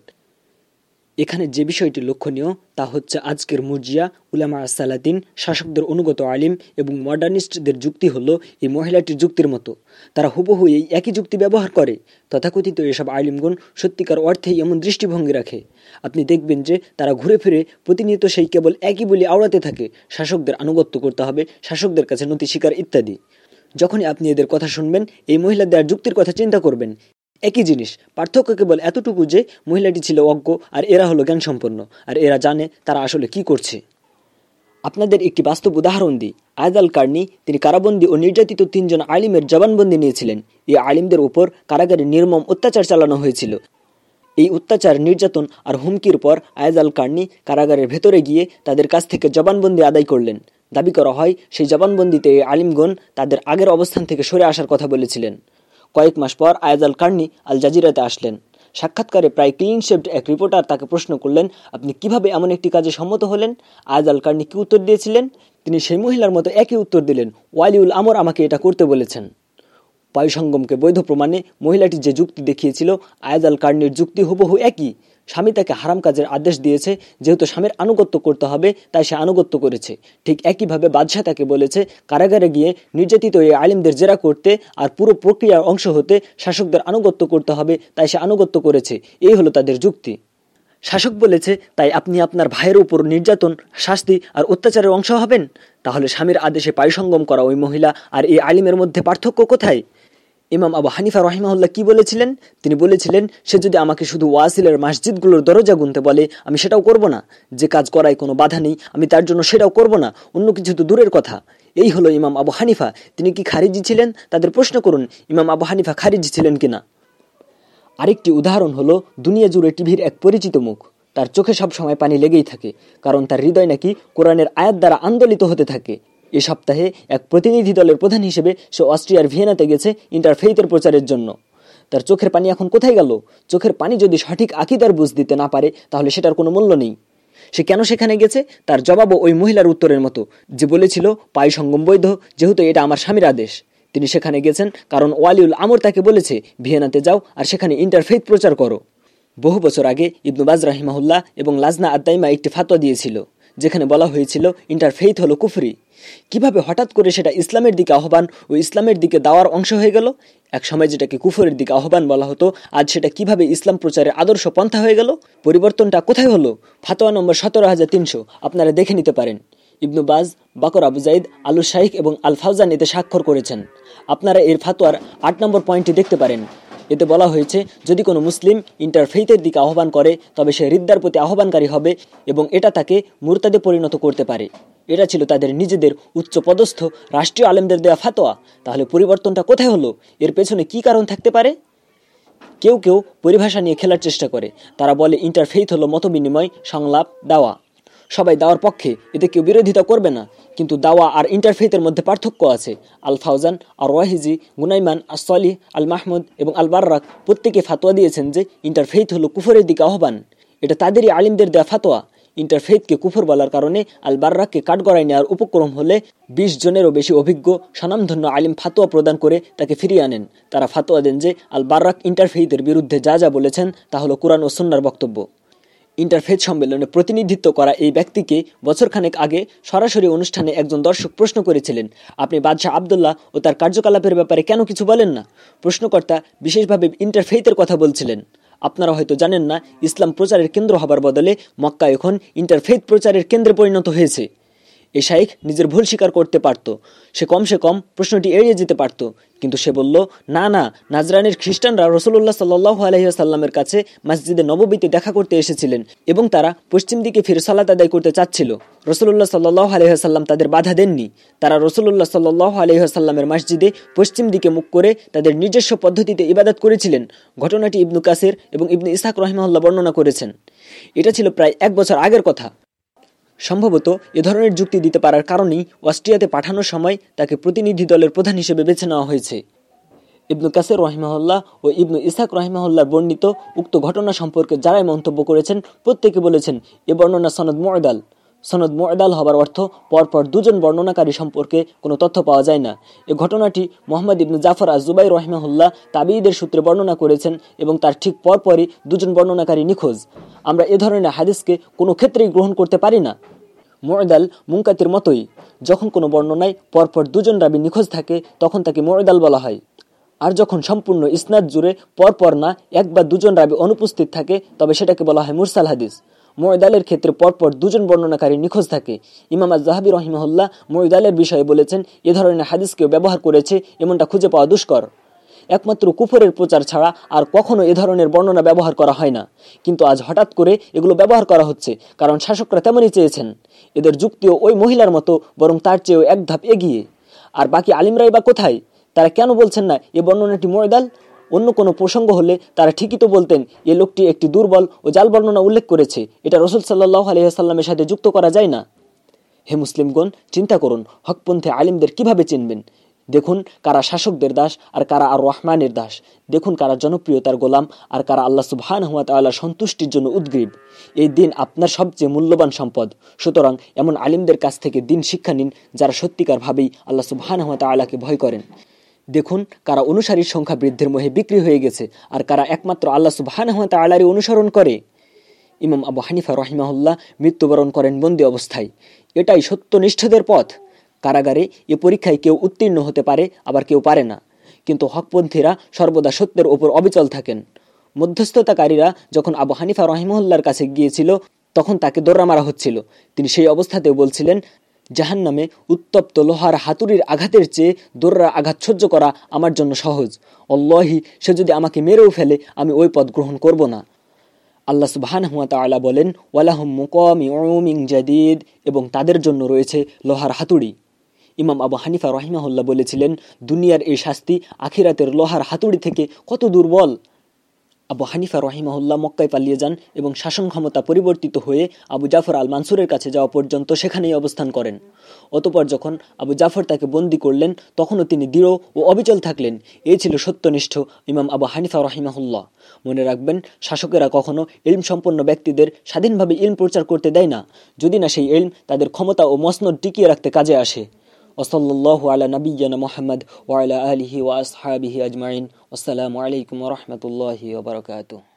এখানে যে বিষয়টি লক্ষণীয়, তা হচ্ছে আজকের মুজিয়া উলামা সালাদিন শাসকদের অনুগত আলিম এবং মডার্নিস্টদের যুক্তি হলো এই মহিলাটির যুক্তির মতো। তারা হুবহু এই একই যুক্তি ব্যবহার করে। তথাকথিত এসব আলিমগণ সত্যিকার অর্থেই এমন দৃষ্টিভঙ্গি রাখে। আপনি দেখবেন যে তারা ঘুরে ফিরে প্রতিনিয়ত সেই কেবল একই বলি আওড়াতে থাকে, শাসকদের আনুগত্য করতে হবে, শাসকদের কাছে নথি স্বীকার ইত্যাদি। যখনই আপনি এদের কথা শুনবেন, এই মহিলাদের যুক্তির কথা চিন্তা করবেন। একই জিনিস। পার্থক্য কেবল এতটুকু যে মহিলাটি ছিল অজ্ঞ আর এরা হলো জ্ঞান সম্পন্ন আর এরা জানে তারা আসলে কি করছে। আপনাদের একটি বাস্তব উদাহরণ দিই। আয়দ আল কার্নি তিনি কারাবন্দি ও নির্যাতিত তিনজন আলিমের জবানবন্দি নিয়েছিলেন। এই আলিমদের উপর কারাগারে নির্মম অত্যাচার চালানো হয়েছিল। এই অত্যাচার, নির্যাতন আর হুমকির পর আয়াজ আল কার্নি কারাগারের ভেতরে গিয়ে তাদের কাছ থেকে জবানবন্দি আদায় করলেন। দাবি করা হয়, সেই জবানবন্দিতে এই আলিমগণ তাদের আগের অবস্থান থেকে সরে আসার কথা বলেছিলেন। কয়েক মাস পর আয়াজ আল কার্নি আল জাজিরাতে আসলেন। সাক্ষাৎকারে প্রায় ক্লিন শেপড এক রিপোর্টার তাকে প্রশ্ন করলেন, আপনি কীভাবে এমন একটি কাজে সম্মত হলেন? আয়াজ আল কার্নি কী উত্তর দিয়েছিলেন? তিনি সেই মহিলার মতো একই উত্তর দিলেন, ওয়ালিউল আমর আমাকে এটা করতে বলেছেন। পায়ুসঙ্গমকে বৈধ প্রমাণে মহিলাটি যে যুক্তি দেখিয়েছিল, আয়াজ আল কার্নির যুক্তি হুবহু একই। স্বামী তাকে হারাম কাজের আদেশ দিয়েছে, যেহেতু স্বামীর আনুগত্য করতে হবে, তাই সে আনুগত্য করেছে। ঠিক একইভাবে বাদশাহ তাকে বলেছে, কারাগারে গিয়ে নির্যাতিত এই আলিমদের জেরা করতে আর পুরো প্রক্রিয়ার অংশ হতে শাসকদের আনুগত্য করতে হবে, তাই সে আনুগত্য করেছে। এই হলো তাদের যুক্তি। শাসক বলেছে, তাই আপনি আপনার ভাইয়ের উপর নির্যাতন, শাস্তি আর অত্যাচারের অংশ হবেন? তাহলে স্বামীর আদেশে পায়ুসঙ্গম করা ওই মহিলা আর এই আলিমের মধ্যে পার্থক্য কোথায়? ইমাম আবু হানিফা রহিমাহুল্লাহ কি বলেছিলেন? তিনি বলেছিলেন, সে যদি আমাকে শুধু ওয়াসিলের মসজিদগুলোর দরজা গুনতে বলে, আমি সেটাও করব না। যে কাজ করায় কোনো বাধা নেই, আমি তার জন্য সেটাও করব না। অন্য কিছু তো দূরের কথা। এই হলো ইমাম আবু হানিফা। তিনি কি খারিজি ছিলেন? তাদের প্রশ্ন করুন, ইমাম আবু হানিফা খারিজি ছিলেন কিনা? আরেকটি উদাহরণ হলো দুনিয়া জুড়ে টিভির এক পরিচিত মুখ। তার চোখে সব সময় পানি লেগেই থাকে, কারণ তার হৃদয় নাকি কোরআনের আয়াত দ্বারা আন্দোলিত হতে থাকে। এ সপ্তাহে এক প্রতিনিধি দলের প্রধান হিসেবে সে অস্ট্রিয়ার ভিয়েনাতে গেছে ইন্টারফেইথের প্রচারের জন্য। তার চোখের পানি এখন কোথায় গেল? চোখের পানি যদি সঠিক আকিদার বুঝ দিতে না পারে, তাহলে সেটার কোনো মূল্য নেই। সে কেন সেখানে গেছে? তার জবাবও ওই মহিলার উত্তরের মতো, যে বলেছিল, পাই সঙ্গম বৈধ, যেহেতু এটা আমার স্বামীর আদেশ। তিনি সেখানে গেছেন, কারণ ওয়ালিউল আমর তাকে বলেছে, ভিয়েনাতে যাও আর সেখানে ইন্টারফেথ প্রচার করো। বহু বছর আগে ইবনুবাজ রাহিমাহুল্লাহ এবং লাজনা আদাইমা একটি ফাতোয়া দিয়েছিল। যেখানে বলা হয়েছিল, ইন্টারফেইথ হলো কুফরি। কীভাবে হঠাৎ করে সেটা ইসলামের দিকে আহ্বান ও ইসলামের দিকে দাওয়ার অংশ হয়ে গেল? এক সময় যেটাকে কুফরের দিকে আহ্বান বলা হতো, আজ সেটা কীভাবে ইসলাম প্রচারের আদর্শ পন্থা হয়ে গেল? পরিবর্তনটা কোথায় হলো? ফাতোয়া নম্বর সতেরো হাজার তিনশো, আপনারা দেখে নিতে পারেন। ইবনু বাজ, বাকর আবু জাইদ আলু শাইখ এবং আল ফাউজান এতে স্বাক্ষর করেছেন। আপনারা এর ফাতোয়ার আট নম্বর পয়েন্টটি দেখতে পারেন। এতে বলা হয়েছে, যদি কোনো মুসলিম ইন্টারফেইথের দিকে আহ্বান করে, তবে সে হৃদ্যার প্রতি আহ্বানকারী হবে এবং এটা তাকে মুরতাদে পরিণত করতে পারে। এটা ছিল তাদের নিজেদের উচ্চ পদস্থ রাষ্ট্রীয় আলেমদের দেওয়া ফাতোয়া। তাহলে পরিবর্তনটা কোথায় হলো? এর পেছনে কি কারণ থাকতে পারে? কেউ কেউ পরিভাষা নিয়ে খেলার চেষ্টা করে। তারা বলে ইন্টারফেইথ হলো মত বিনিময় সংলাপ, দাওয়া। সবাই দাওয়ার পক্ষে, এতে কেউ বিরোধিতা করবে না। কিন্তু দাওয়া আর ইন্টারফেথের মধ্যে পার্থক্য আছে। আল ফাউজান আর ওয়াহিজি গুনাইমান আসলি আল মাহমুদ এবং আল বার্রাক প্রত্যেকে ফাতোয়া দিয়েছেন যে ইন্টারফেথ হলো কুফরের দিকে আহ্বান। এটা তাদেরই আলিমদের দেওয়া ফাতোয়া। ইন্টারফেথকে কুফর বলার কারণে আল বার্রাককে কাঠগড়ায় নেওয়ার উপক্রম হলে বিশ জনেরও বেশি অভিজ্ঞ, স্বনামধন্য আলিম ফাতোয়া প্রদান করে তাকে ফিরিয়ে আনেন। তারা ফাতোয়া দেন যে আল বার্রাক ইন্টারফেথের বিরুদ্ধে যা যা বলেছেন তা হলো কোরআন ও সন্ন্যার বক্তব্য। ইন্টারফেথ সম্মেলনে প্রতিনিধিত্ব করা এই ব্যক্তিকে বছরখানেক আগে সরাসরি অনুষ্ঠানে একজন দর্শক প্রশ্ন করেছিলেন। আপনি বাদশাহ আবদুল্লাহ ও তার কার্যকলাপের ব্যাপারে কেন কিছু বলেন না? প্রশ্নকর্তা বিশেষভাবে ইন্টারফেইথের কথা বলছিলেন। আপনারা হয়তো জানেন না, ইসলাম প্রচারের কেন্দ্র হবার বদলে মক্কা এখন ইন্টারফেথ প্রচারের কেন্দ্রে পরিণত হয়েছে। এ শাইখ নিজের ভুল স্বীকার করতে পারত। সে কমসে কম প্রশ্নটি এড়িয়ে যেতে পারত। কিন্তু সে বলল, না না, নাজরানের খ্রিস্টানরা রসুল্লাহ সাল্লাহ আলহিহাসাল্লামের কাছে মসজিদে নববীতে দেখা করতে এসেছিলেন এবং তারা পশ্চিম দিকে ফিরে সালাত আদায় করতে চাচ্ছিল। রসুল্লাহ সাল্লাহ আলহিহাসাল্লাম তাদের বাধা দেননি। তারা রসুল্লাহ সাল্লাহ আলহিহাসাল্লামের মসজিদে পশ্চিম দিকে মুখ করে তাদের নিজস্ব পদ্ধতিতে ইবাদত করেছিলেন। ঘটনাটি ইবনু কাসের এবং ইবনু ইসাক রহিমাল্লাহ বর্ণনা করেছেন। এটা ছিল প্রায় এক বছর আগের কথা। সম্ভবত এ ধরনের যুক্তি দিতে পারার কারণেই অস্ট্রিয়াতে পাঠানোর সময় তাকে প্রতিনিধি দলের প্রধান হিসেবে বেছে নেওয়া হয়েছে। ইবনু কাসের রহিমাহুল্লাহ ও ইবনু ইসাক রহিমাহুল্লার বর্ণিত উক্ত ঘটনা সম্পর্কে যারাই মন্তব্য করেছেন, প্রত্যেকে বলেছেন, এ বর্ণনা সনদ ময়দাল সনদ মোয়দাল হবার অর্থ পরপর দুজন বর্ণনাকারী সম্পর্কে কোনো তথ্য পাওয়া যায় না। এ ঘটনাটি মোহাম্মদ ইবনু জাফর আজুবাই রহমাহুল্লাহ তাবিদের সূত্রে বর্ণনা করেছেন এবং তার ঠিক পরপরই দুজন বর্ণনাকারী নিখোঁজ। আমরা এ ধরনের হাদিসকে কোনো ক্ষেত্রেই গ্রহণ করতে পারি না। মোয়দাল মুঙ্কাতির মতোই। যখন কোনো বর্ণনায় পরপর দুজন রাবি নিখোঁজ থাকে, তখন তাকে মোয়দাল বলা হয়। আর যখন সম্পূর্ণ ইসনাদ জুড়ে পরপর না এক বা দুজন রাবি অনুপস্থিত থাকে, তবে সেটাকে বলা হয় মুরসাল হাদিস। ময়দালের ক্ষেত্রে পরপর দুজন বর্ণনাকারী নিখোঁজ থাকে। ইমাম জাহাবি রহিমহল্লা ময়দালের বিষয়ে বলেছেন, এ ধরনের হাদিসকেও ব্যবহার করেছে, এমনটা খুঁজে পাওয়া দুষ্কর। একমাত্র কুফরের প্রচার ছাড়া আর কখনো এ ধরনের বর্ণনা ব্যবহার করা হয় না। কিন্তু আজ হঠাৎ করে এগুলো ব্যবহার করা হচ্ছে, কারণ শাসকরা তেমনই চেয়েছেন। এদের যুক্তিও ওই মহিলার মতো, বরং তার চেয়েও এক ধাপ এগিয়ে। আর বাকি আলিমরাই বা কোথায়? তারা কেন বলছেন না, এ বর্ণনাটি ময়দাল? অন্য কোনো প্রসঙ্গ হলে তারা ঠিকই তো বলতেন, এ লোকটি একটি দুর্বল ও জাল বর্ণনা উল্লেখ করেছে। এটা রসুল সাল্লাহ আলহিহাসাল্লামের সাথে যুক্ত করা যায় না। হে মুসলিমগণ, চিন্তা করুন, হকপন্থী আলিমদের কীভাবে চিনবেন? দেখুন কারা শাসকদের দাস আর কারা আর রহমানের দাস। দেখুন কারা জনপ্রিয়তার গোলাম আর কারা আল্লাহ সুবহান হুয়া সন্তুষ্টির জন্য উদ্গ্রীব। এই দিন আপনার সবচেয়ে মূল্যবান সম্পদ। সুতরাং এমন আলিমদের কাছ থেকে দিন শিক্ষা নিন, যারা সত্যিকার ভাবেই আল্লাহ সুবহান হুয়া তাল্লাহকে ভয় করেন। দেখুন, কারা অনুসারীর সংখ্যা বৃদ্ধির মোহে বিক্রি হয়ে গেছে আর কারা একমাত্র আল্লাহ সুবহান তালারই অনুসরণ করে। ইমাম আবু হানিফা রহিমাহুল্লাহ মৃত্যুবরণ করেন বন্দি অবস্থায়। এটাই সত্যনিষ্ঠদের পথ। কারাগারে এ পরীক্ষায় কেউ উত্তীর্ণ হতে পারে, আবার কেউ পারে না। কিন্তু হকপন্থীরা সর্বদা সত্যের ওপর অবিচল থাকেন। মধ্যস্থতাকারীরা যখন আবু হানিফা রহিমুল্লার কাছে গিয়েছিল, তখন তাকে দৌড়া মারা হচ্ছিল। তিনি সেই অবস্থাতেও বলছিলেন জাহান নামে উত্তপ্ত লোহার হাতুড়ির আঘাতের চেয়ে দোররা আঘাত সহ্য করা আমার জন্য সহজ। অল্লাহি, সে যদি আমাকে মেরেও ফেলে, আমি ওই পদ গ্রহণ করব না। আল্লাহ সুবাহান হুয়া তালা বলেন, ওয়ালাহম মুকমিং জাদিদ এবং তাদের জন্য রয়েছে লোহার হাতুড়ি। ইমাম আবু হানিফা রহিমাহুল্লাহ বলেছিলেন, দুনিয়ার এই শাস্তি আখিরাতের লোহার হাতুড়ি থেকে কত দুর্বল? আবু হানিফা রহিমাহুল্লাহ মক্কায় পালিয়ে যান এবং শাসন ক্ষমতা পরিবর্তিত হয়ে আবু জাফর আল মানসুরের কাছে যাওয়া পর্যন্ত সেখানেই অবস্থান করেন। অতপর যখন আবু জাফর তাকে বন্দি করলেন, তখনও তিনি দৃঢ় ও অবিচল থাকলেন। এই ছিল সত্যনিষ্ঠ ইমাম আবু হানিফা রহিমাহুল্লাহ। মনে রাখবেন, শাসকেরা কখনো ইলম সম্পন্ন ব্যক্তিদের স্বাধীনভাবে ইলম প্রচার করতে দেয় না। যদি না সেই ইলম তাদের ক্ষমতা ও মসনদ টিকিয়ে রাখতে কাজে আসে। وصلى الله على نبينا محمد وعلى آله وأصحابه أجمعين. والسلام عليكم ورحمة الله وبركاته.